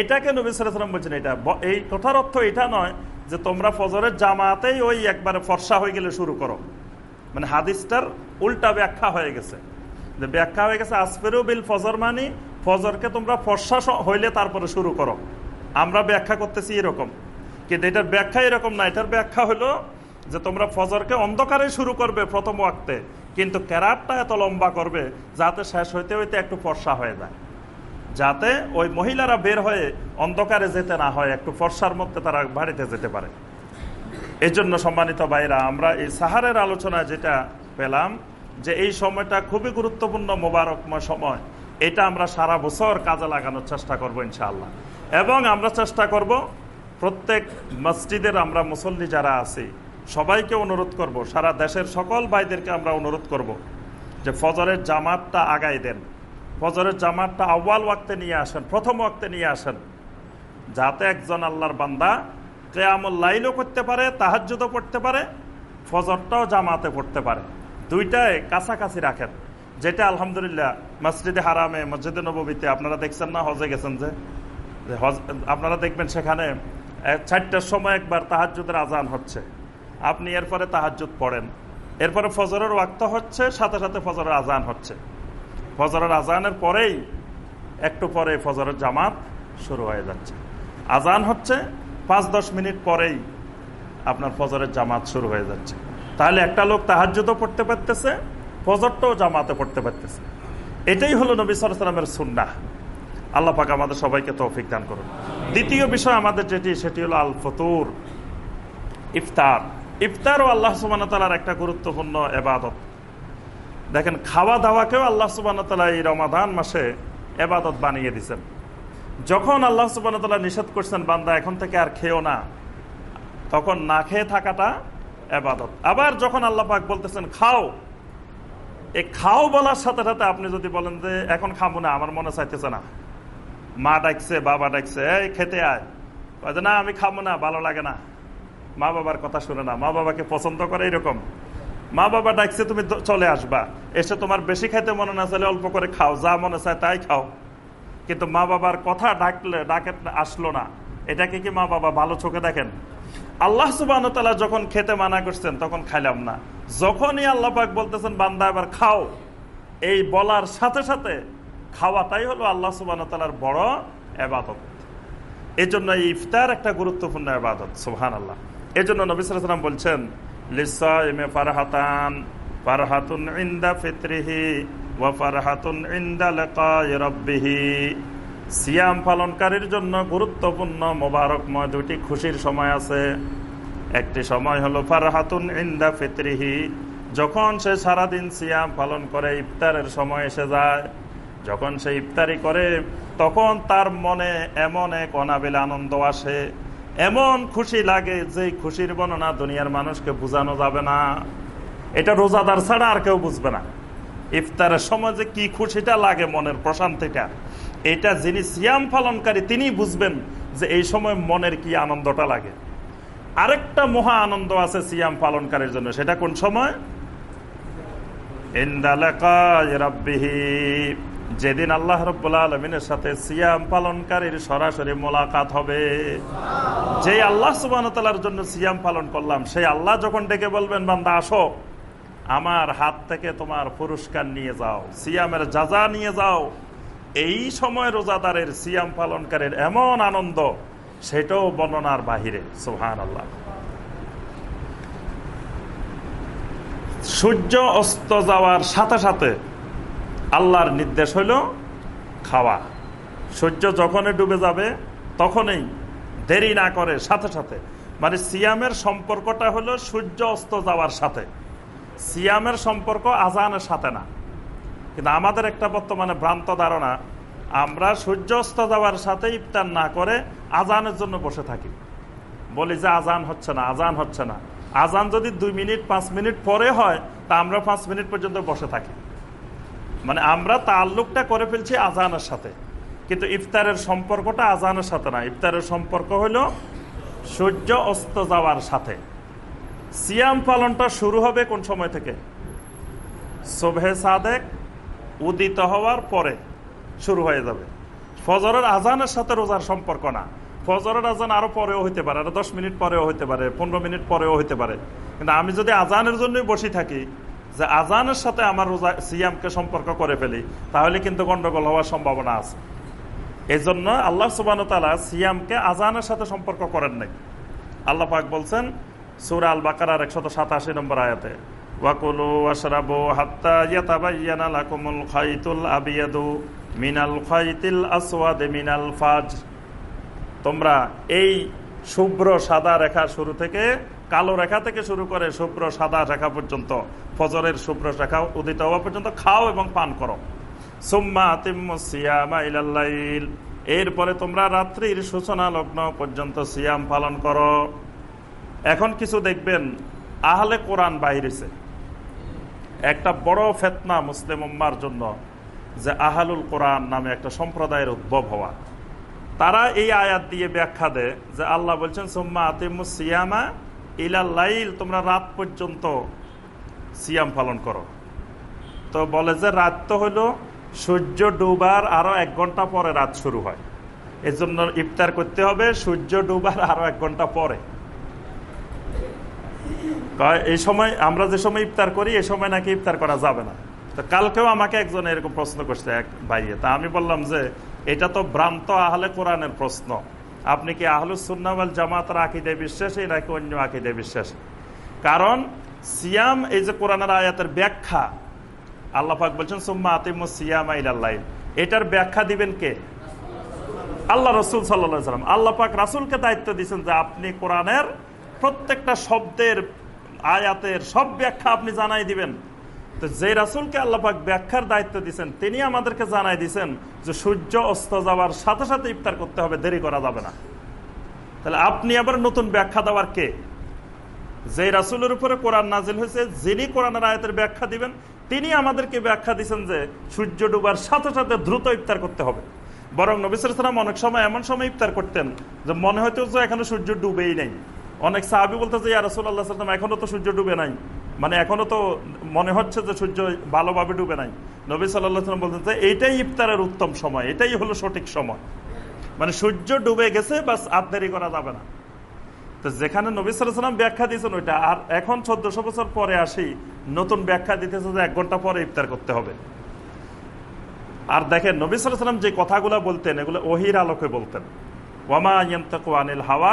এটাকে নবী সালাম বলছেন এটা এই কথার অর্থ এটা নয় যে তোমরা ফজরের জামাতেই ওই একবারে ফর্সা হয়ে গেলে শুরু করো। মানে হাদিসটার উল্টা ব্যাখ্যা হয়ে গেছে। যে ব্যাখ্যা হয়ে গেছে, আসফেরু বিল ফজর মানি, ফজরকে তোমরা ফর্সা হইলে তারপরে শুরু করো। আমরা ব্যাখ্যা করতেছি এরকম। কিন্তু এটার ব্যাখ্যা এরকম না। এটার ব্যাখ্যা হলো যে তোমরা ফজরকে অন্ধকারে শুরু করবে প্রথম ওয়াক্তে, কিন্তু ক্যারাটটা এত লম্বা করবে যাতে শেষ হইতে হইতে একটু ফর্সা হয়ে যায়। যাতে ওই মহিলারা বের হয়ে অন্ধকারে যেতে না হয়, একটু ফর্সার মধ্যে তারা বাড়িতে যেতে পারে। এই জন্য সম্মানিত ভাইরা, আমরা এই সাহারের আলোচনায় যেটা পেলাম যে এই সময়টা খুবই গুরুত্বপূর্ণ মোবারকময় সময়। এটা আমরা সারা বছর কাজে লাগানোর চেষ্টা করব, ইনশাআল্লাহ। এবং আমরা চেষ্টা করব, প্রত্যেক মসজিদের আমরা মুসল্লি যারা আছি, সবাইকে অনুরোধ করব, সারা দেশের সকল ভাইদেরকে আমরা অনুরোধ করব, যে ফজরের জামাতটা আগাই দেন। ফজরের জামাতটা আউ্বাল ওয়াক্তে নিয়ে আসেন, প্রথম ওয়াক্তে নিয়ে আসেন। যাতে একজন আল্লাহর বান্দা কেয়ামল লাইলও করতে পারে তাহাজ্যদও পড়তে পারে, ফজরটাও জামাতে পড়তে পারে। দুইটাই কাছাকাছি রাখেন। যেটা আলহামদুলিল্লাহ মসজিদে হারামে, মসজিদে নবীতে আপনারা দেখছেন না, হজে গেছেন যে। হজ আপনারা দেখবেন সেখানে চারটার সময় একবার তাহাজুদের আজান হচ্ছে। আপনি এরপরে তাহাজুদ পড়েন। এরপরে ফজরের ওয়াক্ত হচ্ছে, সাথে সাথে ফজরের আজান হচ্ছে। ফজরের আজানের পরেই একটু পরে ফজরের জামাত শুরু হয়ে যাচ্ছে। আজান হচ্ছে, পাঁচ দশ মিনিট পরেই আপনার ফজরের জামাত শুরু হয়ে যাচ্ছে। তাহলে একটা লোক তাহাজ্যতও পড়তে পারতেছে, ফজরটাও জামাতে পড়তে পারতেছে। এটাই হলো নবী সালামের সুন্না আল্লাহ পাক আমাদের সবাইকে তৌফিক দান করুন। দ্বিতীয় বিষয় আমাদের যেটি, সেটি হলো আল ফতুর ইফতার। ইফতার ও আল্লাহ সুবান তালার একটা গুরুত্বপূর্ণ এবাদত। দেখেন খাওয়া দাওয়াকেও আল্লাহ সুবান তালা এই রমাদান মাসে এবাদত বানিয়ে দিচ্ছেন যখন আল্লাহ সুবান তালা নিষেধ করছেন, বান্দা এখন থেকে আর খেয়েও না। তখন না খেয়ে থাকাটা এবাদত। আবার যখন আল্লাহ পাক বলতেছেন, খাও। এই খাও বলার সাথে সাথে আপনি যদি বলেন যে, এখন খাব না, আমার মনে চাইতেছে না। মা ডাকছে, বাবা ডাকছে, এই, খেতে আয়। না, আমি খাব না, ভালো লাগে না। মা বাবার কথা শুনে না, মা বাবাকে পছন্দ করে এরকম। মা বাবা ডাকছে, তুমি চলে আসবা। এসে তোমার বেশি খাইতে মনে না চাইলে অল্প করে খাও, যা মনে চায় তাই খাও। কিন্তু মা বাবার কথা ডাকলে, ডাকে, আসলো না। এটাকে কি মা বাবা ভালো চোখে দেখেন? আল্লাহ সুবাহ যখন খেতে মানা করছেন, তখন খাইলাম না। যখনই আল্লাহ পাক বলতেছেন, বান্দা, এবার খাও। এই বলার সাথে সাথে খাওয়াটাই হলো আল্লাহ সুবাহ বড় এবাদত এই জন্য এই ইফতার একটা গুরুত্বপূর্ণ এবাদত সুহান আল্লাহ এই জন্য নবিসাম বলছেন ফারহাতান, ফারহাতুন ইন্দা ফিত্রিহি, ওয়া ফারহাতুন ইন্দা রব্বিহি। সিয়াম পালনকারীর জন্য গুরুত্বপূর্ণ মোবারকময় দুটি খুশির সময় আছে। একটি সময় হলো ফারহাতুন ইন্দা ফিত্রিহি, যখন সে সারাদিন সিয়াম পালন করে, ইফতারের সময় এসে যায়। যখন সে ইফতারি করে, তখন তার মনে এমন এক অনাবিল আনন্দ আসে। এমন খুশি লাগে যে খুশির বর্ণনা দুনিয়ার মানুষকে বোঝানো যাবে না। এটা রোজাদার ছাড়া আর কেউ বুঝবে না। ইফতারের সময় যে কি খুশিটা লাগে মনের প্রশান্তিটা এটা যিনি সিয়াম পালনকারী তিনি বুঝবেন যে এই সময় মনের কি আনন্দটা লাগে। আরেকটা মহা আনন্দ আছে সিয়াম পালনকারীর জন্য, সেটা কোন সময়? যেদিন আল্লাহ রব্বুল্লা আলমিনের সাথে সিয়াম পালনকারীর সরাসরি মোলাকাত হবে। যে আল্লাহ সুবাহতালার জন্য সিয়াম পালন করলাম, সেই আল্লাহ যখন ডেকে বলবেন, বান্দা, আসো। আমার হাত থেকে তোমার পুরস্কার নিয়ে যাও। সিয়ামের যাজা নিয়ে যাও। এই সময় রোজাদারের সিয়াম পালনকারীর এমন আনন্দ, সেটাও বর্ণনার বাহিরে সোহান আল্লাহ সূর্য অস্ত যাওয়ার সাথে সাথে আল্লাহর নির্দেশ হইল খাওয়া। সূর্য যখনই ডুবে যাবে, তখনই দেরি না করে সাথে সাথে মানে সিয়ামের সম্পর্কটা হলো সূর্য অস্ত যাওয়ার সাথে। সিয়ামের সম্পর্ক আজানের সাথে না। কিন্তু আমাদের একটা বর্তমানে ভ্রান্ত ধারণা, আমরা সূর্য অস্ত যাওয়ার সাথে ইফতার না করে আজানের জন্য বসে থাকি। বলি যে আজান হচ্ছে না, আজান হচ্ছে না। আজান যদি দুই মিনিট, পাঁচ মিনিট পরে হয়, তা আমরা পাঁচ মিনিট পর্যন্ত বসে থাকি। মানে আমরা তাল্লুকটা করে ফেলছি আজানের সাথে। কিন্তু ইফতারের সম্পর্কটা আজানের সাথে না। ইফতারের সম্পর্ক হলো সূর্য অস্ত যাওয়ার সাথে। সিয়াম পালনটা শুরু হবে কোন সময় থেকে? সোভে সাদেক উদিত হওয়ার পরে শুরু হয়ে যাবে। ফজরের আজানের সাথে রোজার সম্পর্ক না। ফজরের আজান আরও পরেও হইতে পারে, আরও দশ মিনিট পরেও হইতে পারে, পনেরো মিনিট পরেও হইতে পারে। কিন্তু আমি যদি আজানের জন্যই বসে থাকি, যে আজানের সাথে আমার রোজা সিয়ামকে সম্পর্ক করে ফেলি, তাহলে কিন্তু গন্ডগোল হওয়ার সম্ভাবনা আছে। এই জন্য আল্লাহ সুবান তালা সিয়ামকে আজানের সাথে সম্পর্ক করেন নাই। আল্লাহ পাক বলছেন, সুরা আল বাকার একশত সাতাশি নম্বর আয়াতে ওয়াকুলু হাত্তা আবিয়াদু মিনাল মিনাল ফাজ। তোমরা এই শুভ্র সাদা রেখা শুরু থেকে কালো রেখা থেকে শুরু করে শুভ্র সাদা রেখা পর্যন্ত, ফজরের শুভ্র রেখা উদিত হওয়া পর্যন্ত খাও এবং পান করো। সুম্মা এরপরে তোমরা রাত্রির সূচনা লগ্ন পর্যন্ত সিয়াম পালন করো। এখন কিছু দেখবেন, আহলে কোরআন বাহিরেছে একটা বড় ফেতনা মুসলিম উম্মার জন্য যে আহালুল কোরআন নামে একটা সম্প্রদায়ের উদ্ভব হওয়া। তারা এই আয়াত দিয়ে ব্যাখ্যা দেয় যে আল্লাহ বলছেন, সোম্মা আতিমুস সিয়ামা ইলাল্লাইল তোমরা রাত পর্যন্ত সিয়াম পালন করো। তো বলে যে রাত তো হলো সূর্য ডুবার আরও এক ঘণ্টা পরে রাত শুরু হয়। এজন্য ইফতার করতে হবে সূর্য ডুবার আরও এক ঘণ্টা পরে। এই সময় আমরা যে সময় ইফতার করি, এই সময় নাকি ইফতার করা যাবে না। তো কালকেও আমাকে একজন এরকম প্রশ্ন করছে, এক ভাইয়ে। তা আমি বললাম যে, এটা তো ভ্রান্ত আহলে কোরআনের প্রশ্ন। আপনি কি আহলুসুন্নাওয়াল জামাতের আকিদে বিশ্বাসী, নাকি অন্য আকিদে বিশ্বাসী? কারণ সিয়াম, এই যে কোরআনের আয়াতের ব্যাখ্যা আল্লাহাক বলছেন, সুম্মা আতিম সিয়াম আইল্লাহ এটার ব্যাখ্যা দিবেন কে? আল্লাহ রসুল সাল্লাম আল্লাহ পাক রাসুলকে দায়িত্ব দিচ্ছেন যে, আপনি কোরআনের প্রত্যেকটা শব্দের, আয়াতের সব ব্যাখ্যা আপনি জানাই দিবেন। তো যে রাসুলকে আল্লাপাক ব্যাখ্যার দায়িত্ব দিচ্ছেন তিনি আমাদেরকে জানাই দিচ্ছেন যে সূর্য অস্ত যাওয়ার সাথে সাথে ইফতার করতে হবে, দেরি করা যাবে না। তাহলে আপনি আবার নতুন ব্যাখ্যা দেওয়ার কে? যে রাসুলের উপরে কোরআন নাজিল হয়েছে, যিনি কোরআনের আয়তের ব্যাখ্যা দিবেন, তিনি আমাদেরকে ব্যাখ্যা দিচ্ছেন যে সূর্য ডুবার সাথে সাথে দ্রুত ইফতার করতে হবে। বরং নবিসাম অনেক সময় এমন সময় ইফতার করতেন যে মনে হইতো যে এখনও সূর্য ডুবেই নেই। অনেক সাহাবি বলতে যে রাসুল্লাহ সাল্লাম এখনও তো সূর্য ডুবে নাই। মানে এখনও তো মনে হচ্ছে যে সূর্য ভালোভাবে ডুবে নাই। নবী সাল্লাহ সাল্লাম বলতেন যে এইটাই ইফতারের উত্তম সময়, এটাই হলো সঠিক সময়। মানে সূর্য ডুবে গেছে, বাস আর দেরি করা যাবে না। তো যেখানে নবী সাল্লাম ব্যাখ্যা দিয়েছেন ওইটা, আর এখন চোদ্দশো বছর পরে আসি, নতুন ব্যাখ্যা দিতেছে যে এক ঘণ্টা পরে ইফতার করতে হবে। আর দেখেন, নবী সাল্লাম যে কথাগুলো বলতেন, এগুলো ওহির আলোকে বলতেন। ওয়ামা আনিল হাওয়া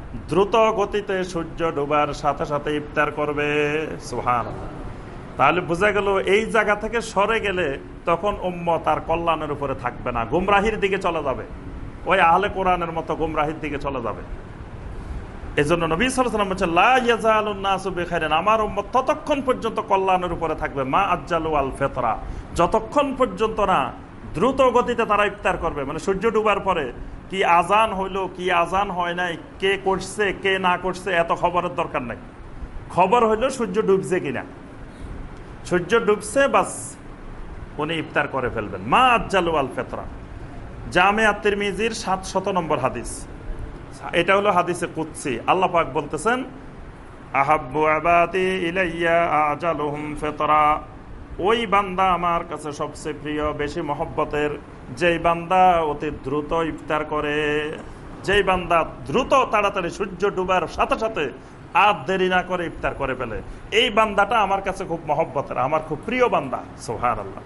দ্রুত গতিতে সূর্য ডুবার সাথে সাথে ইফতার করবে। সুহান তাহলে বোঝা গেল এই জায়গা থেকে সরে গেলে তখন উম্ম তার কল্যাণের উপরে থাকবে না। গুমরাহির দিকে চলে যাবে। ওই আহলে কোরআনের মতো গুমরাহির দিকে চলে যাবে। এই জন্য নবী আমার ততক্ষণ পর্যন্ত কল্যাণের উপরে থাকবে। মা আজ্জালু আল ফেতরা। যতক্ষণ পর্যন্ত না দ্রুত গতিতে তারা ইফতার করবে। মানে সূর্য ডুবার পরে কি আজান হইল, কি আজান হয় নাই, কে করছে, কে না করছে, এত খবরের দরকার নাই। খবর হইল সূর্য ডুবছে কিনা। সূর্য ডুবছে, বাস উনি ইফতার করে ফেলবেন। মা আজ্জালু আল ফেতরা। জামে আত্মির মিজির সাত শত নম্বর হাদিস। এটা হলো হাদিসে কুৎসি আল্লাহ পাক বলতেছেন, আহাব্বু আজালুহুম ফিতরা। ওই বান্দা আমার কাছে সবচেয়ে প্রিয়, বেশি মহব্বতের যেই বান্দা অতি দ্রুত ইফতার করে, যেই বান্দা দ্রুত তাড়াতাড়ি সূর্য ডুবার সাথে সাথে আর দেরি না করে ইফতার করে ফেলে। এই বান্দাটা আমার কাছে খুব মহব্বতের, আমার খুব প্রিয় বান্দা সোহার আল্লাহ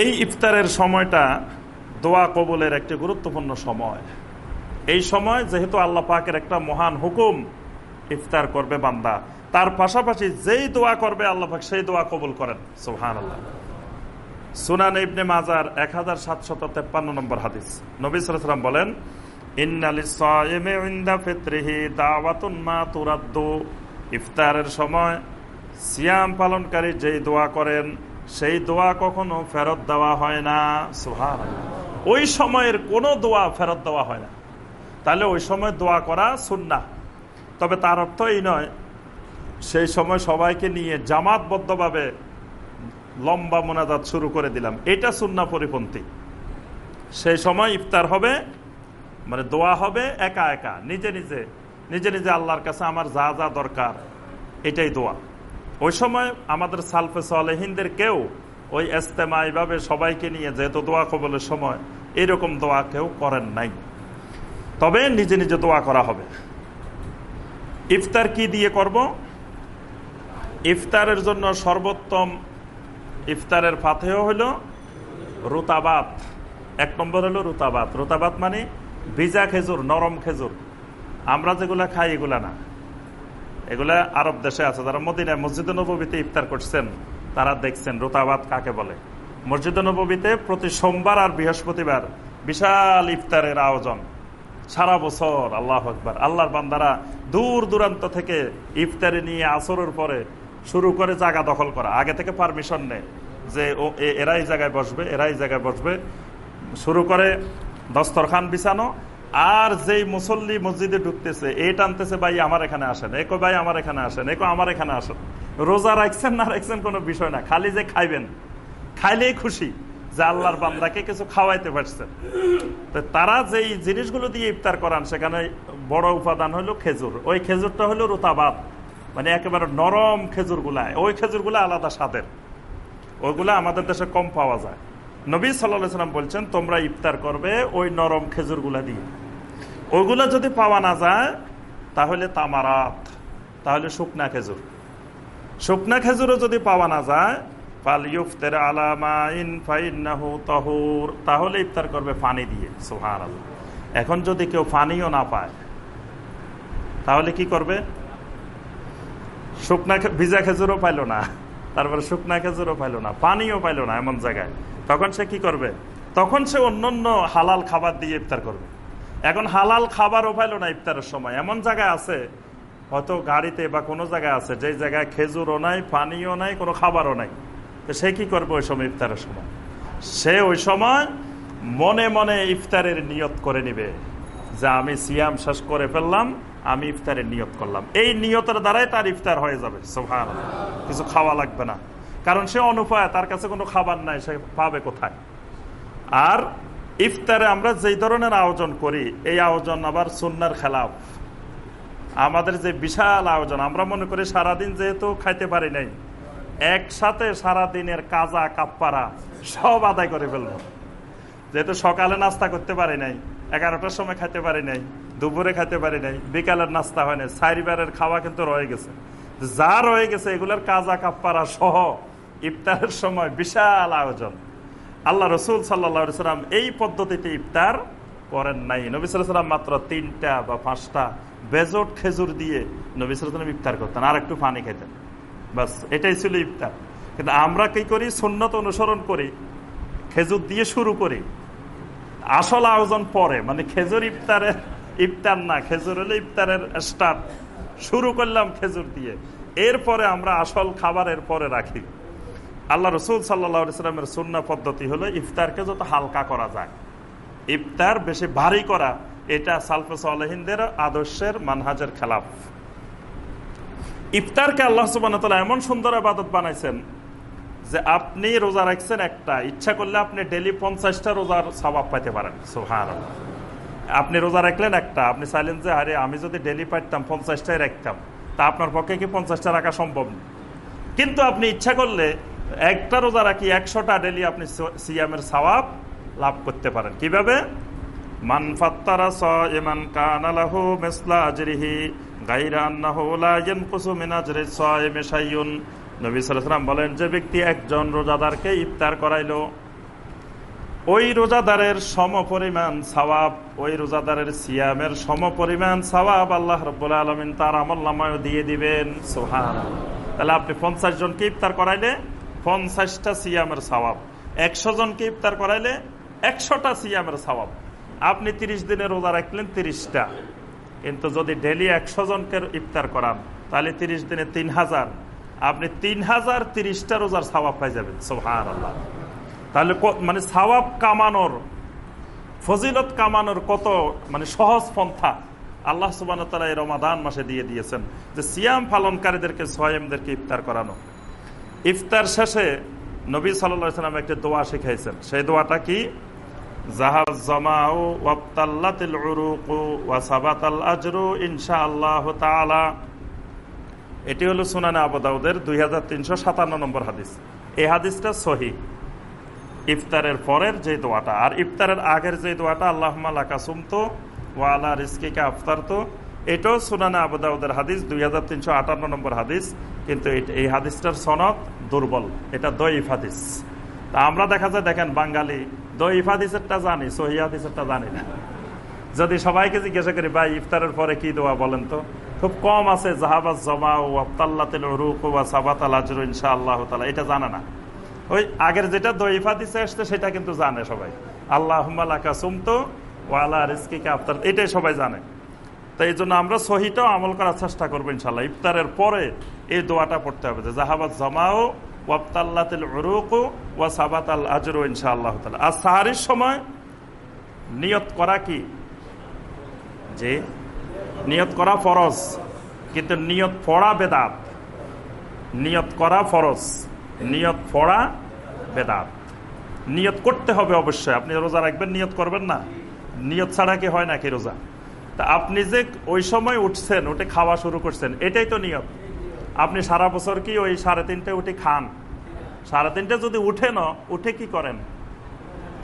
এই ইফতারের সময়টা দোয়া কবলের একটি গুরুত্বপূর্ণ সময়। এই সময় যেহেতু আল্লাহ পাকের একটা মহান হুকুম, ইফতার করবে বান্দা। তার পাশাপাশি যেই দোয়া করবে, আল্লাহ পাক সেই দোয়া কবুল করেন সোহান আল্লাহ সুনান ইবনে মাজার এক হাজার সাতশত তেপ্পান্ন নম্বর হাদিস। নবী সালাম বলেন ইফতারের সময় সিয়াম পালনকারী যেই দোয়া করেন, সেই দোয়া কখনো ফেরত দেওয়া হয় না। সুহান ওই সময়ের কোনো দোয়া ফেরত দেওয়া হয় না। তাহলে ওই সময় দোয়া করা সুন্না তবে তার অর্থ এই নয়, সেই সময় সবাইকে নিয়ে জামাতবদ্ধভাবে লম্বা মোনাজাত শুরু করে দিলাম। এটা সুন্না পরিপন্থী। সেই সময় ইফতার হবে মানে দোয়া হবে একা একা, নিজে নিজে নিজে নিজে আল্লাহর কাছে আমার যা যা দরকার, এটাই দোয়া। ওই সময় আমাদের সালফে সালেহিনদের কেউ ওই এস্তেমা এইভাবে সবাইকে নিয়ে, যেহেতু দোয়া কবলের সময়, এরকম দোয়া কেউ করেন নাই। তবে নিজে নিজে দোয়া করা হবে। ইফতার কি দিয়ে করব? ইফতারের জন্য সর্বোত্তম ইফতারের পাথেও হইল রুতাবাত। এক নম্বর হলো রুতাবাত। রুতাবাত মানে ভিজা খেজুর, নরম খেজুর। আমরা যেগুলা খাই এগুলা না। এগুলা আরব দেশে আছে, যারা মদিনায় মসজিদ নবীতে ইফতার করছেন, তারা দেখছেন রোতাবাদ কাকে বলে। মসজিদ নবীতে প্রতি সোমবার আর বৃহস্পতিবার বিশাল ইফতারের আয়োজন। সারা বছর, আল্লাহ আকবর। আল্লাহর বান্দারা দূর দূরান্ত থেকে ইফতারি নিয়ে আসরের পরে শুরু করে জায়গা দখল করা। আগে থেকে পারমিশন নেয় যে ও এরাই জায়গায় বসবে এরাই জায়গায় বসবে। শুরু করে দস্তরখান বিছানো, আর যেই মুসল্লি মসজিদে ঢুকতেছে এই টানতেছে, ভাই, আমার এখানে আসেন। একো ভাই, আমার এখানে আসেন। একো আমার এখানে আসেন। রোজা রাখছেন না রাখছেন কোনো বিষয় না, খালি যে খাইবেন, খাইলেই খুশি যে আল্লাহর বান্দাকে কিছু খাওয়াইতে পারছেন। তো তারা যেই জিনিসগুলো দিয়ে ইফতার করান, সেখানে বড় উপাদান হলো খেজুর। ওই খেজুরটা হলো রোতাবাদ মানে একেবারে নরম খেজুর ওই খেজুরগুলা আলাদা স্বাদের। ওইগুলা আমাদের দেশে কম পাওয়া যায়। নবী সাল্লাহ সাল্লাম বলছেন, তোমরা ইফতার করবে ওই নরম খেজুরগুলা দিয়ে। ওইগুলো যদি পাওয়া না যায়, তাহলে তামারাত, তাহলে শুকনা খেজুর। শুকনা খেজুরও যদি পাওয়া না যায় তাহলে ইফতার করবে পানি দিয়ে সোহার এখন যদি কেউ পানিও না পায়, তাহলে কি করবে? শুকনা ভিজা খেজুরও পাইল না। তারপরে শুকনা খেজুরও পাইল না, পানিও পাইল না এমন জায়গায়। তখন সে কি করবে? তখন সে অন্য হালাল খাবার দিয়ে ইফতার করবে। এখন হালাল খাবারও পাইল না ইফতারের সময়। এমন জায়গায় আছে, হয়তো গাড়িতে বা কোনো জায়গায় আছে যে জায়গায় খেজুরও নাই, পানিও নাই, কোনো খাবারও নাই। তো সে কি করবে ওই সময় ইফতারের সময়? সে ওই সময় মনে মনে ইফতারের নিয়ত করে নিবে। যে আমি সিয়াম শেষ করে ফেললাম আমি ইফতারের নিয়ত করলাম। এই নিয়তের দ্বারাই তার ইফতার হয়ে যাবে সোহান কিছু খাওয়া লাগবে না। কারণ সে অনুপায়, তার কাছে কোনো খাবার নাই, সে পাবে কোথায়? আর ইফতারে আমরা যেই ধরনের আয়োজন করি, এই আয়োজন আবার সুন্নার খেলাফ। আমাদের যে বিশাল আয়োজন, আমরা মনে করি সারাদিন যেহেতু খাইতে পারি নাই, একসাথে সারাদিনের কাজা, কাপ্পারা সব আদায় করে ফেলব। যেহেতু সকালে নাস্তা করতে পারি নাই, এগারোটার সময় খাইতে পারি নাই দুপুরে খাইতে পারি নাই, বিকালের নাস্তা হয় নাই, চারিবারের খাওয়া কিন্তু রয়ে গেছে। যা রয়ে গেছে, এগুলোর কাজা কাপ্পারা সহ ইফতারের সময় বিশাল আয়োজন। আল্লাহ রসুল সাল্লা সাল্লাম এই পদ্ধতিতে ইফতার করেন নাই। নবী সাল্লাম মাত্র তিনটা বা পাঁচটা বেজট খেজুর দিয়ে নবী সাল্লাম ইফতার করতেন, আর একটু পানি খেতেন বাস, এটাই ছিল ইফতার। কিন্তু আমরা কি করি? সুন্নত অনুসরণ করি, খেজুর দিয়ে শুরু করি। আসল আয়োজন পরে মানে খেজুর ইফতারের ইফতার না, খেজুর হলে ইফতারের স্টার্ট শুরু করলাম খেজুর দিয়ে। এরপরে আমরা আসল খাবারের পরে রাখি। আল্লাহ রসুল সাল্লামের সুন্না পদ্ধতি হলো ইফতারকে যত হালকা করা যায়। ইফতার বেশি ভারী করা, এটা সালফে সালহিনদের আদর্শের মানহাজের খেলাফ। ইফতারকে আল্লাহ সুবান এমন সুন্দর আবাদত বানাইছেন যে আপনি রোজা রাখছেন একটা, ইচ্ছা করলে আপনি ডেলি পঞ্চাশটা রোজার স্বভাব পাইতে পারেন। সোহান আপনি রোজা রাখলেন একটা, আপনি চাইলেন যে, আরে, আমি যদি ডেলি পাইতাম পঞ্চাশটাই রাখতাম, তা আপনার পক্ষে কি পঞ্চাশটা রাখা সম্ভব? না কিন্তু আপনি ইচ্ছা করলে একটা রোজা রাখি, একশোটা ডেলি আপনি সিয়ামের সওয়াব লাভ করতে পারেন। কীভাবে? স কানালাহু মেসলা নবী বলেন, যে ব্যক্তি একজন রোজাদারকে ইফতার করাইলো ওই রোজাদারের সম পরিমাণ সওয়াব, ওই রোজাদারের সিয়ামের সম পরিমাণ সওয়াব আল্লাহ রব্বুল আলমিন তার আমল নামায় দিয়ে দিবেন। সোহান তাহলে আপনি পঞ্চাশ জনকে ইফতার করাইলে পঞ্চাশটা সিয়ামের সওয়াব, একশো জনকে ইফতার করাইলে একশোটা সিয়ামের সওয়াব। আপনি তিরিশ দিনে রোজা রাখলেন তিরিশটা। কিন্তু যদি ডেলি একশো জনকে ইফতার করান, তাহলে তিরিশ দিনে তিন হাজার। আপনি তিন হাজার তিরিশটা রোজার সওয়াব পাই যাবেন। সোহান আল্লাহ তাহলে মানে সওয়াব কামানোর, ফজিলত কামানোর কত মানে সহজ পন্থা। আল্লাহ সুবান তালা এই রমাদান মাসে দিয়ে দিয়েছেন যে সিয়াম পালনকারীদেরকে সোয়েমদেরকে ইফতার করানো। ইফতার শেষে নবী সাল্লাম একটি দোয়া শিখাইছেন। সেই দোয়াটা কি? জাহাজ জমাউ ওয়াপ্তাল্লাতিল উরুকু ওয়াসাবাতাল আজরু ইনশাআল্লাহ তাআলা। এটি হলো সুনানে আবদাউদের দুই হাজার তিনশো সাতান্ন নম্বর হাদিস। এই হাদিসটা সহি। ইফতারের পরের যে দোয়াটা। আর ইফতারের আগের যে দোয়াটা আল্লাহ লাকাসুমতো ওয়ালা রিস্কিকা আফতার তো এটাও সুনানা আবুদাউদের হাদিস, দুই হাজার তিনশো আটান্ন নম্বর হাদিস। কিন্তু এই হাদিসটার সনদ দুর্বল, এটা দইফ হাদিস। তা আমরা দেখা যায়, দেখেন বাঙালি দইফ হাদিসেরটা জানি, সহি হাদিসেরটা জানি না। যদি সবাইকে জিজ্ঞাসা করি, ভাই, ইফতারের পরে কি দোয়া বলেন তো? খুব কম আছে, জাহাবাজ জমা ও আফতাল্লাতিল রুক ওয়া সাবাত আল আজরু ইনশা আল্লাহ তালা এটা জানা না। ওই আগের যেটা দইফা দিছে আসছে, সেটা কিন্তু জানে সবাই। আল্লাহ সুমতো ওয়ালা রিস্কিকে আফতার। এটাই সবাই জানে। তো এই জন্য আমরা সহিটাও আমল করার চেষ্টা করব ইনশাল্লাহ ইফতারের পরে এই দোয়াটা পড়তে হবে যে জাহাবাদ জমাও ওয়াপ্তাল্লাতিল উরুকু ওয়া সাবাত আল আজরু ইনশাআল্লাহ তালা আর সাহারির সময় নিয়ত করা কি? যে নিয়ত করা ফরজ। কিন্তু নিয়ত পড়া বেদাত। নিয়ত করা ফরজ। নিয়ত পড়া বেদাত। নিয়ত করতে হবে অবশ্যই। আপনি রোজা রাখবেন, নিয়ত করবেন না। নিয়ত ছাড়া কি হয় নাকি রোজা? তা আপনি যে ওই সময় উঠছেন, উঠে খাওয়া শুরু করছেন, এটাই তো নিয়ত। আপনি সারা বছর কি ওই সাড়ে তিনটে উঠে খান? সাড়ে তিনটে যদি উঠে ন উঠে কি করেন?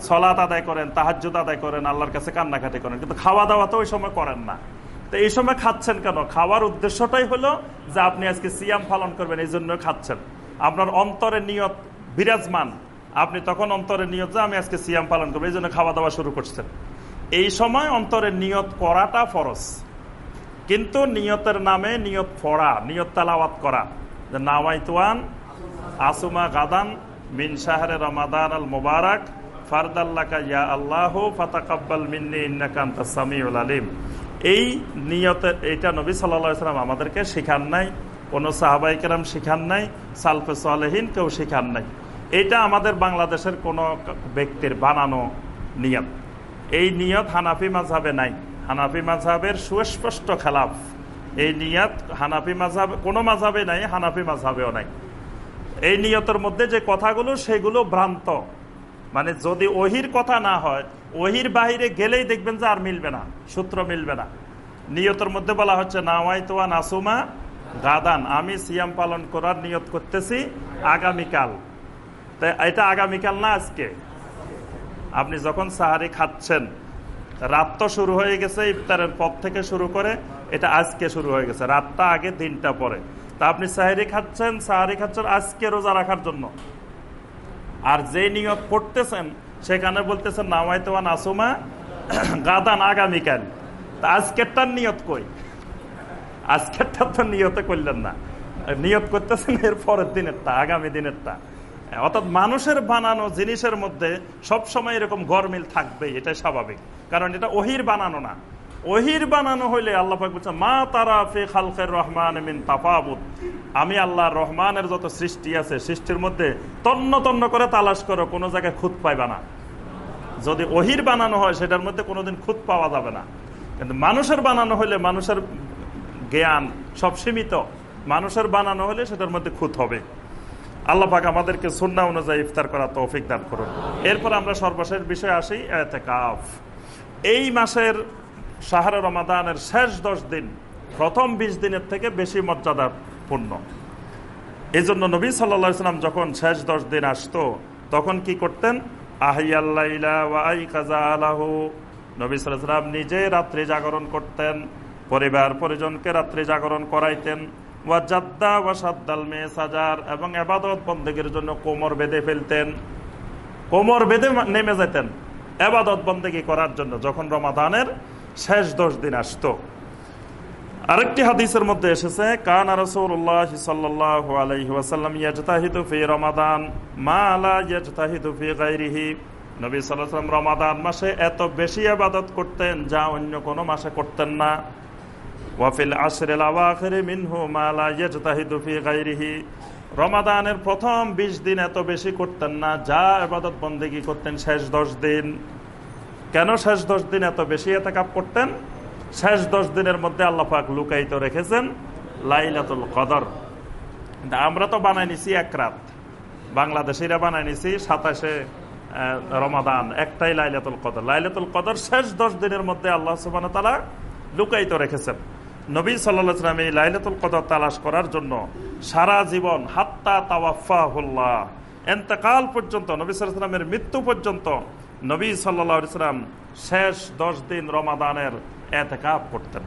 সলাত আদায় করেন তাহাজুদ আদায় করেন, আল্লাহর কাছে কান্নাকাটি করেন। কিন্তু খাওয়া দাওয়া তো ওই সময় করেন না। তো এই সময় খাচ্ছেন কেন? খাওয়ার উদ্দেশ্যটাই হলো যে আপনি আজকে সিয়াম পালন করবেন, এই জন্য খাচ্ছেন। আপনার অন্তরে নিয়ত বিরাজমান। আপনি তখন অন্তরে নিয়ত যে আমি আজকে সিয়াম পালন করব, এই জন্য খাওয়া দাওয়া শুরু করছেন। এই সময় অন্তরে নিয়ত করাটা ফরজ। কিন্তু নিয়তের নামে নিয়ত পড়া, নিয়ত তালাওয়াত করা। যে নাওয়াইতুয়ান, আসুমা গাদান, মিন শাহরে রমাদান আল মুবারক ইয়া সামিউল আলিম। এই নিয়তের এইটা নবী সাল্লাম আমাদেরকে শিখান নাই। কোনো সাহাবাই কেরাম শিখান নাই, সালফে সালেহীন কেউ শিখান নাই। এটা আমাদের বাংলাদেশের কোনো ব্যক্তির বানানো নিয়ত। এই নিয়ত হানাফি মাঝাবে নাই। হানাফি মাঝাবের সুস্পষ্ট খেলাফ। এই নিয়ত হানাফি মাঝাব কোনো মাঝাবে নাই, হানাফি মাঝাবেও নাই। এই নিয়তের মধ্যে যে কথাগুলো, সেগুলো ভ্রান্ত। মানে যদি ওহির কথা না হয়, ওহির বাহিরে গেলেই দেখবেন যে আর মিলবে না, সূত্র মিলবে না। নিয়তের মধ্যে বলা হচ্ছে নাওয়াই তোয়া নাসুমা গাদান আমি সিয়াম পালন করার নিয়ত করতেছি আগামীকাল। এটা আগামীকাল না আজকে? আপনি যখন সাহারি খাচ্ছেন, রাত তো শুরু হয়ে গেছে, ইফতারের পর থেকে শুরু করে, এটা আজকে শুরু হয়ে গেছে, রাতটা আগে দিনটা পরে। তা আপনি সাহারি খাচ্ছেন সাহারি খাচ্ছেন আজকে রোজা রাখার জন্য। আর যে নিয়ত পড়তেছেন সেখানে বলতেছেন, নামাইতোয়া নাসুমা, গাদান আগামীকাল। তা আজকেরটার নিয়ত কই? আজকেরটা তো নিয়ত করলেন না নিয়ত করতেছেন এর পরের দিনেরটা আগামী দিনেরটা অর্থাৎ মানুষের বানানো জিনিসের মধ্যে সব সময় এরকম গরমিল থাকবে এটা স্বাভাবিক কারণ এটা ওহির বানানো না ওহির বানানো হইলে আল্লাহ বলছে মা তারা ফে খালকের রহমান মিন তাফাবুত আমি আল্লাহ রহমানের যত সৃষ্টি আছে সৃষ্টির মধ্যে তন্ন তন্ন করে তালাশ করো, কোনো জায়গায় খুঁত পাইবা না। যদি ওহির বানানো হয়, সেটার মধ্যে কোনোদিন খুঁত পাওয়া যাবে না। কিন্তু মানুষের বানানো হলে মানুষের জ্ঞান সব সীমিত। মানুষের বানানো হলে সেটার মধ্যে খুঁত হবে। আল্লাহ পাক আমাদেরকে সুন্না অনুযায়ী ইফতার করা তৌফিক দান করুন। এরপর আমরা সর্বশেষ বিষয় আসি এতে কাফ এই মাসের শাহর রমাদানের শেষ দশ দিন, প্রথম বিশ দিনের থেকে বেশি মর্যাদাপূর্ণ। এই জন্য নবী সাল্লা সাল্লাম যখন শেষ দশ দিন আসতো, তখন কি করতেন? নবী সাল্লাম নিজে রাত্রি জাগরণ করতেন। পরিবার পরিজনকে রাত্রি জাগরণ করাইতেন। ওয়াজাদ্দা ওয়াসাদ্দাল মে সাজার এবং এবাদত বন্দীগীর জন্য কোমর বেঁধে ফেলতেন। কোমর বেঁধে নেমে যেতেন। এবাদত বন্দেগী করার জন্য যখন রমাদানের শেষ দশ দিন আসত। আরেকটি হাদিসের মধ্যে এসেছে, কান রসুল্লাহ ফি রমাদান, মা আলা ফি নবী রমাদান মাসে এত বেশি আবাদত করতেন যা অন্য কোনো মাসে করতেন না। ওয়াফিল আশরেল আওয়াখির মিনহু মালা ইয়াজতাহিদু ফি গাইরিহি রমাদানের প্রথম ২০ দিন এত বেশি করতেন না, যা আবাদত বন্দেগী করতেন শেষ দশ দিন। কেন শেষ দশ দিন এত বেশি এতেকাপ করতেন? শেষ দশ দিনের মধ্যে আল্লাহাক লুকায়িত রেখেছেন লাইলাতুল কদর। আমরা তো বানাই নিছি এক রাত। বাংলাদেশিরা বানাই নিছি সাতাশে রমাদান, একটাই লাইলাতুল কদর। লাইলাতুল কদর শেষ দশ দিনের মধ্যে আল্লাহ সুবান তালা লুকায়িত রেখেছেন। নবী সাল্লাম এই লাইলাতুল কদর তালাশ করার জন্য সারা জীবন, হাত্তা তাওয়াফাহুল্লাহ এতেকাল পর্যন্ত, নবী সাল্লামের মৃত্যু পর্যন্ত নবী সাল্লাম শেষ দশ দিন রমাদানের এতেকাপ করতেন।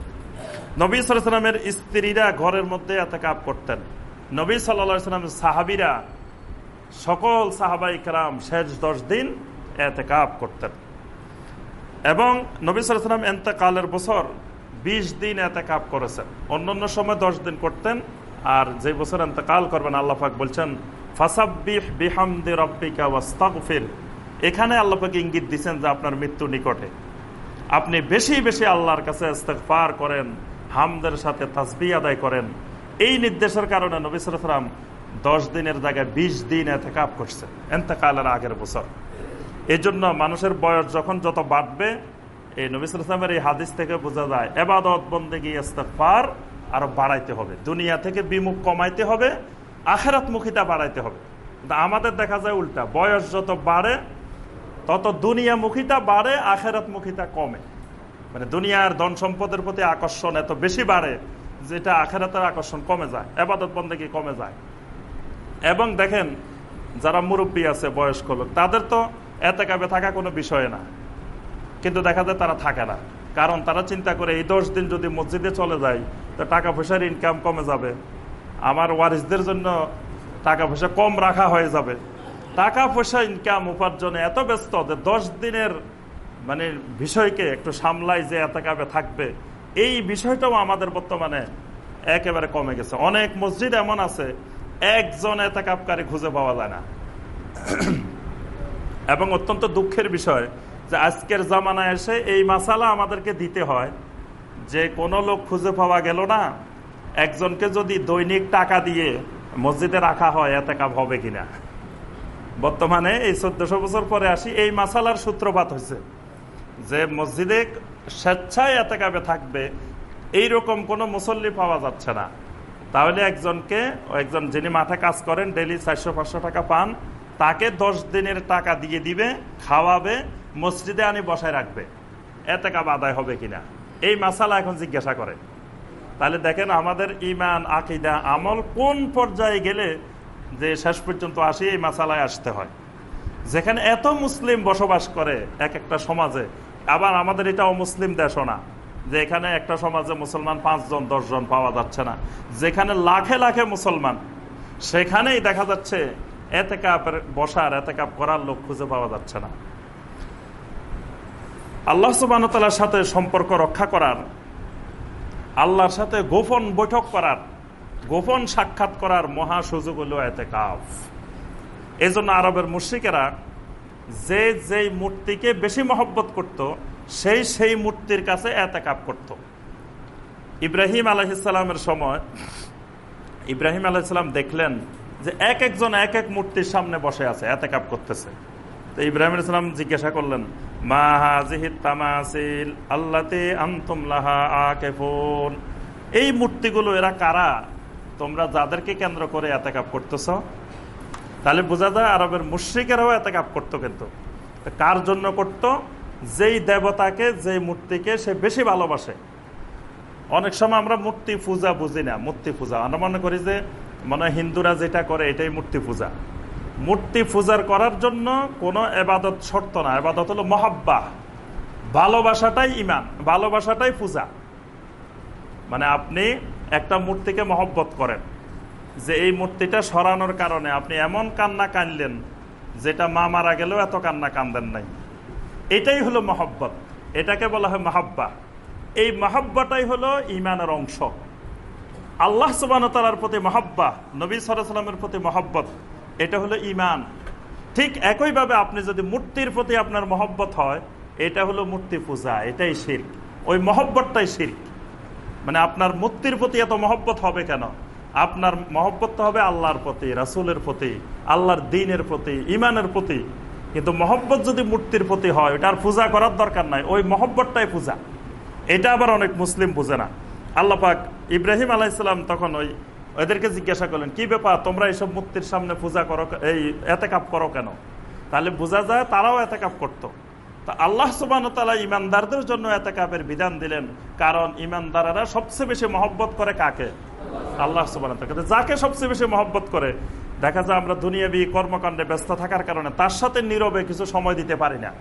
নবী সাল্লামের স্ত্রীরা ঘরের মধ্যে এতেকাপ করতেন। নবী সাল্লাম সাহাবিরা সকল সাহাবাই কালাম শেষ দশ দিন এতেকাপ করতেন। এবং নবী সাল্লাম এতেকালের বছর বিশ দিন এতেকাপ করেছেন। অন্যান্য সময় দশ দিন করতেন, আর যে বছর এতেকাল করবেন আল্লাহাক বলছেন, ফাসাব্বিহ বিহামদি রব্বিকা ওয়াস্তাগফির। এখানে আল্লাপাকে ইঙ্গিত দিচ্ছেন যে আপনার মৃত্যু নিকটে। আপনি বেশি বেশি আল্লাহর কাছে ইস্তেকফার করেন, হামদের সাথে তাসবি আদায় করেন। এই নির্দেশের কারণে নবিসাম দশ দিনের জায়গায় বিশ দিন এতে কাপ করছে এতেকালের আগের বছর। এই মানুষের বয়স যখন যত বাড়বে এই নবিসামের এই হাদিস থেকে বোঝা যায়, এবাদত, বন্দেগি ইস্তেকফার আরও বাড়াইতে হবে। দুনিয়া থেকে বিমুখ কমাইতে হবে আখেরাত মুখিতা বাড়াইতে হবে। আমাদের দেখা যায় উল্টা, বয়স যত বাড়ে, তত দুনিয়া মুখিতা বাড়ে আখেরাত মুখিতা কমে। মানে দুনিয়ার ধন সম্পদের প্রতি আকর্ষণ এত বেশি বাড়ে, যেটা আখেরাতের আকর্ষণ কমে যায়, এবাদত বন্দে কমে যায়। এবং দেখেন, যারা মুরব্বী আছে, বয়স্ক লোক, তাদের তো এতে কাবে থাকা কোনো বিষয় না। কিন্তু দেখা যায় তারা থাকে না। কারণ তারা চিন্তা করে, এই দশ দিন যদি মসজিদে চলে যায়, তো টাকা পয়সার ইনকাম কমে যাবে। আমার ওয়ারিসদের জন্য টাকা পয়সা কম রাখা হয়ে যাবে। টাকা পয়সা ইনকাম উপার্জনে এত ব্যস্ত যে দশ দিনের মানে বিষয়কে একটু সামলাই যে এত কাবে থাকবে, এই বিষয়টাও আমাদের বর্তমানে একেবারে কমে গেছে। অনেক মসজিদ এমন আছে, একজন এতাকাপকারী খুঁজে পাওয়া যায় না। এবং অত্যন্ত দুঃখের বিষয় যে আজকের জামানায় এসে এই মাসালা আমাদেরকে দিতে হয়। যে কোনো লোক খুঁজে পাওয়া গেল না। একজনকে যদি দৈনিক টাকা দিয়ে মসজিদে রাখা হয় এতে কাপ হবে কিনা? বর্তমানে এই চোদ্দশো বছর পরে আসি, এই মাসালার সূত্রপাত হয়েছে। যে মসজিদে স্বেচ্ছায় এতে কাপে থাকবে এই রকম কোনো মুসল্লি পাওয়া যাচ্ছে না। তাহলে একজনকে, একজন যিনি মাঠে কাজ করেন ডেলি চারশো পাঁচশো টাকা পান, তাকে দশ দিনের টাকা দিয়ে দিবে, খাওয়াবে মসজিদে আনি বসায় রাখবে। এতে কাপ আদায় হবে কিনা? এই মাসালা এখন জিজ্ঞাসা করে তাহলে দেখেন আমাদের ইমান আকিদা, আমল কোন পর্যায়ে গেলে যে শেষ পর্যন্ত আসি, এই মাসালায় আসতে হয়। যেখানে এত মুসলিম বসবাস করে এক একটা সমাজে, আবার আমাদের এটা অমুসলিম দেশও না, যে এখানে একটা সমাজে মুসলমান পাঁচজন, দশজন পাওয়া যাচ্ছে না। যেখানে লাখে লাখে মুসলমান, সেখানেই দেখা যাচ্ছে এতে কাপের বসার, এতে কাপ করার লোক খুঁজে পাওয়া যাচ্ছে না। আল্লাহ সুবাহতালার সাথে সম্পর্ক রক্ষা করার, আল্লাহর সাথে গোপন বৈঠক করার, গোপন সাক্ষাৎ করার মহা সুযোগ হলো এতে কাফ এই জন্য আরবের মুশ্রিকেরা যে যেই মূর্তিকে বেশি মহব্বত করত, সেই সেই মূর্তির কাছে এতেকাপ করত। ইব্রাহিম আলহিসামের সময় ইব্রাহিম আলাইসাল্লাম দেখলেন যে এক একজন এক এক মূর্তির সামনে বসে আছে এতেকাপ করতেছে। তো ইব্রাহিম ইসলাম জিজ্ঞাসা করলেন, মা আল্লাতে এই মূর্তিগুলো এরা কারা? তোমরা যাদেরকে কেন্দ্র করে এতেকাপ করতেছ? তাহলে বোঝা যায় আরবের মুশ্রিকেরাও এতেকাপ করতো কিন্তু। কার জন্য করত? যেই দেবতাকে, যেই মূর্তিকে সে বেশি ভালোবাসে। অনেক সময় আমরা মূর্তি পূজা বুঝি না, মূর্তি পূজা। আমরা মনে করি যে, মনে হিন্দুরা যেটা করে এটাই মূর্তি পূজা। মূর্তি পূজার করার জন্য কোনো এবাদত শর্ত না। এবাদত হলো মহাব্বা। ভালোবাসাটাই ইমান ভালোবাসাটাই পূজা। মানে আপনি একটা মূর্তিকে মহব্বত করেন যে এই মূর্তিটা সরানোর কারণে আপনি এমন কান্না কানলেন যেটা মা মারা গেলেও এত কান্না কান্দেন নাই। এটাই হলো মহব্বত। এটাকে বলা হয় মহাব্বা। এই মহাব্বাটাই হলো ইমানের অংশ। আল্লাহ সুবান তালার প্রতি মহাব্বা, নবী সালামের প্রতি মহব্বত। এটা হলো ইমান ঠিক একইভাবে আপনি যদি মূর্তির প্রতি আপনার মহব্বত হয়, এটা হলো মূর্তি পূজা, এটাই শির্ক। ওই মহব্বতটাই শির্ক। মানে আপনার মূর্তির প্রতি এত মহব্বত হবে কেন? আপনার মহব্বত হবে আল্লাহর প্রতি, রাসুলের প্রতি, আল্লাহর দিনের প্রতি ইমানের প্রতি। কিন্তু মহব্বত যদি মূর্তির প্রতি হয় ওটার পূজা করার দরকার নাই, ওই মহব্বতটাই পূজা। এটা আবার অনেক মুসলিম বুঝে না। আল্লাপাক ইব্রাহিম আলাইসালাম তখন ওই ওদেরকে জিজ্ঞাসা করলেন, কি ব্যাপার? তোমরা এইসব মূর্তির সামনে পূজা করো এই এতে কাপ করো কেন? তাহলে বোঝা যায় তারাও এতে কাপ করতো। তা আল্লাহ সুবান তালা ইমানদারদের জন্য এতে কাপের বিধান দিলেন, কারণ ইমানদারেরা সবচেয়ে বেশি মহব্বত করে কাকে? আল্লাহ সুবান যাকে সবচেয়ে বেশি মহব্বত করে, দেখা যায় আমরা দুনিয়াবি কর্মকাণ্ডে ব্যস্ত থাকার কারণে তার সাথে নীরবে কিছু সময় দিতে পারি না।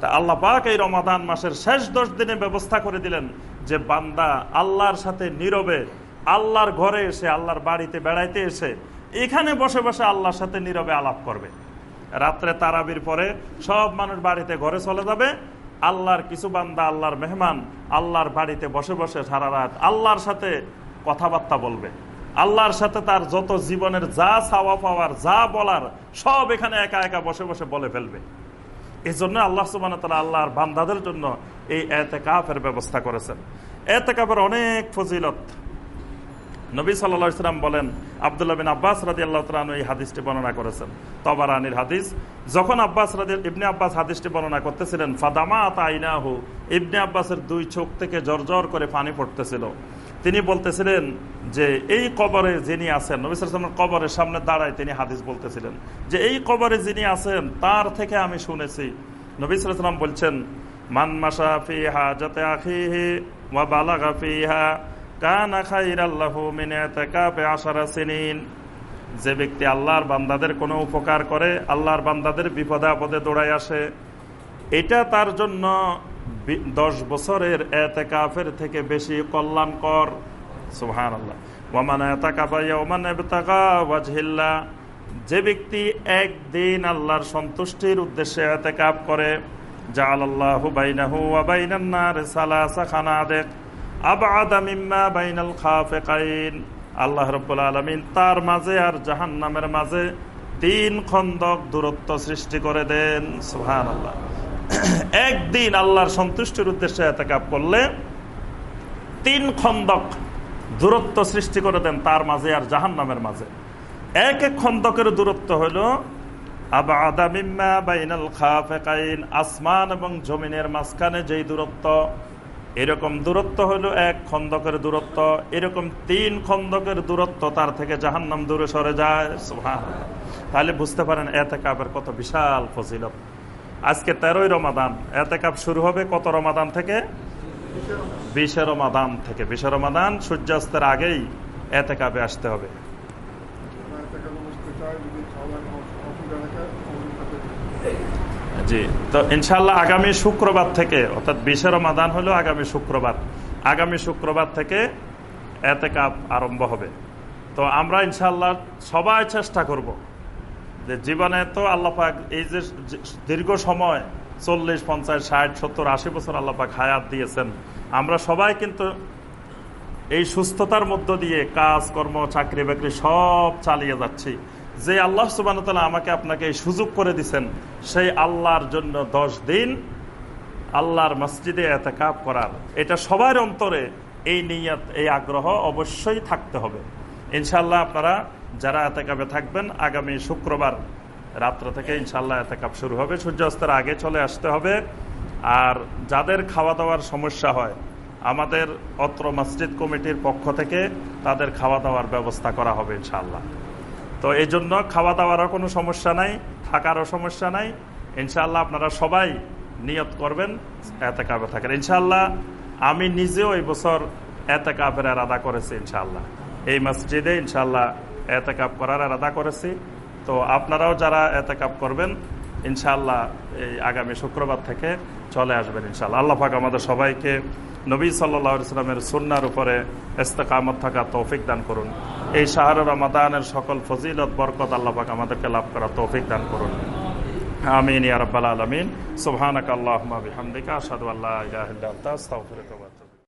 তা আল্লাহ পাক এই রমাদান মাসের শেষ দশ দিনে ব্যবস্থা করে দিলেন যে বান্দা আল্লাহর সাথে নীরবে আল্লাহর ঘরে এসে, আল্লাহর বাড়িতে বেড়াইতে এসে, এখানে বসে বসে আল্লাহর সাথে নীরবে আলাপ করবে। রাত্রে তারাবির পরে সব মানুষ বাড়িতে ঘরে চলে যাবে। আল্লাহর কিছু বান্দা, আল্লাহর মেহমান, আল্লাহর বাড়িতে বসে বসে সারা রাত আল্লাহর সাথে কথাবার্তা বলবে। আল্লাহর সাথে তার যত জীবনের যা ছাওয়া পাওয়ার, যা বলার, সব এখানে একা একা বসে বসে বলে ফেলবে। এই জন্য আল্লাহ সুবান তালা আল্লাহর বান্দাদের জন্য এই এতে কাফের ব্যবস্থা করেছেন। এতে কাপের অনেক ফজিলত। নবী সাল্লা সাল্লাম বলেন, আবদুল্লাহ বিন আব্বাস রাজি আল্লাহ তালন এই হাদিসটি বর্ণনা করেছেন। তবারানির হাদিস, যখন আব্বাস রাজি ইবনে আব্বাস হাদিসটি বর্ণনা করতেছিলেন ফাদামা আইনাহু, ইবনে আব্বাসের দুই চোখ থেকে জর্জর করে পানি পড়তেছিল। তিনি বলতেছিলেন যে, এই কবরে যিনি আছেন, নবী সালামের কবরের সামনে দাঁড়ায় তিনি হাদিস বলতেছিলেন যে, এই কবরে যিনি আছেন, তার থেকে আমি শুনেছি। নবী সালাম বলছেন, মান মাসা ফিহা যাতে আখিহি ওয়া বালাগা ফিহা আশারা যে ব্যক্তি আল্লাহর বান্দাদের কোনো উপকার করে, আল্লাহর বান্দাদের বিপদে আপদে দৌড়ায় আসে। এটা তার জন্য দশ বছরের এতে এতেকাফের থেকে বেশি কল্যাণকর। সুহান আল্লাহ ওমান ওয়াজহিল্লা যে ব্যক্তি একদিন আল্লাহর সন্তুষ্টির উদ্দেশ্যে এতেকাপ করে যা আল্লাহ বাইনাহু আবাইনান্নার সালাসা খানা দেখ আল্লাহ রব্বুল আলমিন তার মাঝে আর জাহান নামের মাঝে তিন খন্দক দূরত্ব সৃষ্টি করে দেন। সুহান আল্লাহ একদিন আল্লাহর সন্তুষ্টির উদ্দেশ্যে এতেকাপ করলে তিন খন্দক দূরত্ব সৃষ্টি করে দেন তার মাঝে আর জাহান নামের মাঝে। এক এক খন্দকের দূরত্ব হইল আসমান এবং জমিনের মাঝখানে যেই দূরত্ব এরকম দূরত্ব হলো এক খন্দকের দূরত্ব, এরকম তিন খন্দকের দূরত্ব তার থেকে জাহান্নাম দূরে সরে যায়। তাহলে বুঝতে পারেন এতে কাপের কত বিশাল ফজিলত। আজকে তেরোই রমাদান এতে কাপ শুরু হবে কত রমাদান থেকে? বিশে রমাদান থেকে। বিশে রমাদান সূর্যাস্তের আগেই এতে কাপে আসতে হবে। জি। তো ইনশাল্লাহ আগামী শুক্রবার থেকে, অর্থাৎ বিশে রমাদান হলো আগামী শুক্রবার। আগামী শুক্রবার থেকে এতে কাপ আরম্ভ হবে। তো আমরা ইনশাল্লাহ সবাই চেষ্টা করব যে জীবনে তো আল্লাপাক এই যে দীর্ঘ সময়, চল্লিশ, পঞ্চাশ, ষাট, সত্তর, আশি বছর আল্লাপাক হায়াত দিয়েছেন। আমরা সবাই কিন্তু এই সুস্থতার মধ্য দিয়ে কাজ, কর্ম, চাকরি, বাকরি সব চালিয়ে যাচ্ছি। যে আল্লাহ সুবান আমাকে আপনাকে এই সুযোগ করে দিচ্ছেন সেই আল্লাহর জন্য দশ দিন আল্লাহর মসজিদে এতেকাপ করার। এটা সবার অন্তরে এই নিয়ত, এই আগ্রহ অবশ্যই থাকতে হবে। ইনশাল্লাহ আপনারা যারা এতেকাপে থাকবেন, আগামী শুক্রবার রাত্র থেকে ইনশাল্লাহ এতেকাপ শুরু হবে। সূর্যাস্তের আগে চলে আসতে হবে। আর যাদের খাওয়া দাওয়ার সমস্যা হয়, আমাদের অত্র মসজিদ কমিটির পক্ষ থেকে তাদের খাওয়া দাওয়ার ব্যবস্থা করা হবে ইনশাল্লাহ তো এই জন্য খাওয়া দাওয়ারও কোনো সমস্যা নাই, থাকারও সমস্যা নাই। ইনশাল্লাহ আপনারা সবাই নিয়ত করবেন এতে কাপে থাকেন। ইনশাল্লাহ আমি নিজেও এই বছর এতে কাপের আদা করেছি ইনশাল্লাহ এই মসজিদে ইনশাল্লাহ এতে কাপ করার আদা করেছি। তো আপনারাও যারা এতে কাপ করবেন ইনশাল্লাহ এই আগামী শুক্রবার থেকে চলে আসবেন ইনশাল্লাহ আল্লাহ পাক আমাদের সবাইকে নবী সাল্লা ইসলামের সুন্নার উপরে ইস্তেকামত থাকা তৌফিক দান করুন। এই শাহর রমাদানের সকল ফজিলত, বরকত আল্লাহাক আমাদেরকে লাভ করা তৌফিক দান করুন। আমিন ইয়ারব্বাল আলমিন। সুহানক আল্লাহ হামদিকা সাদু আল্লাহ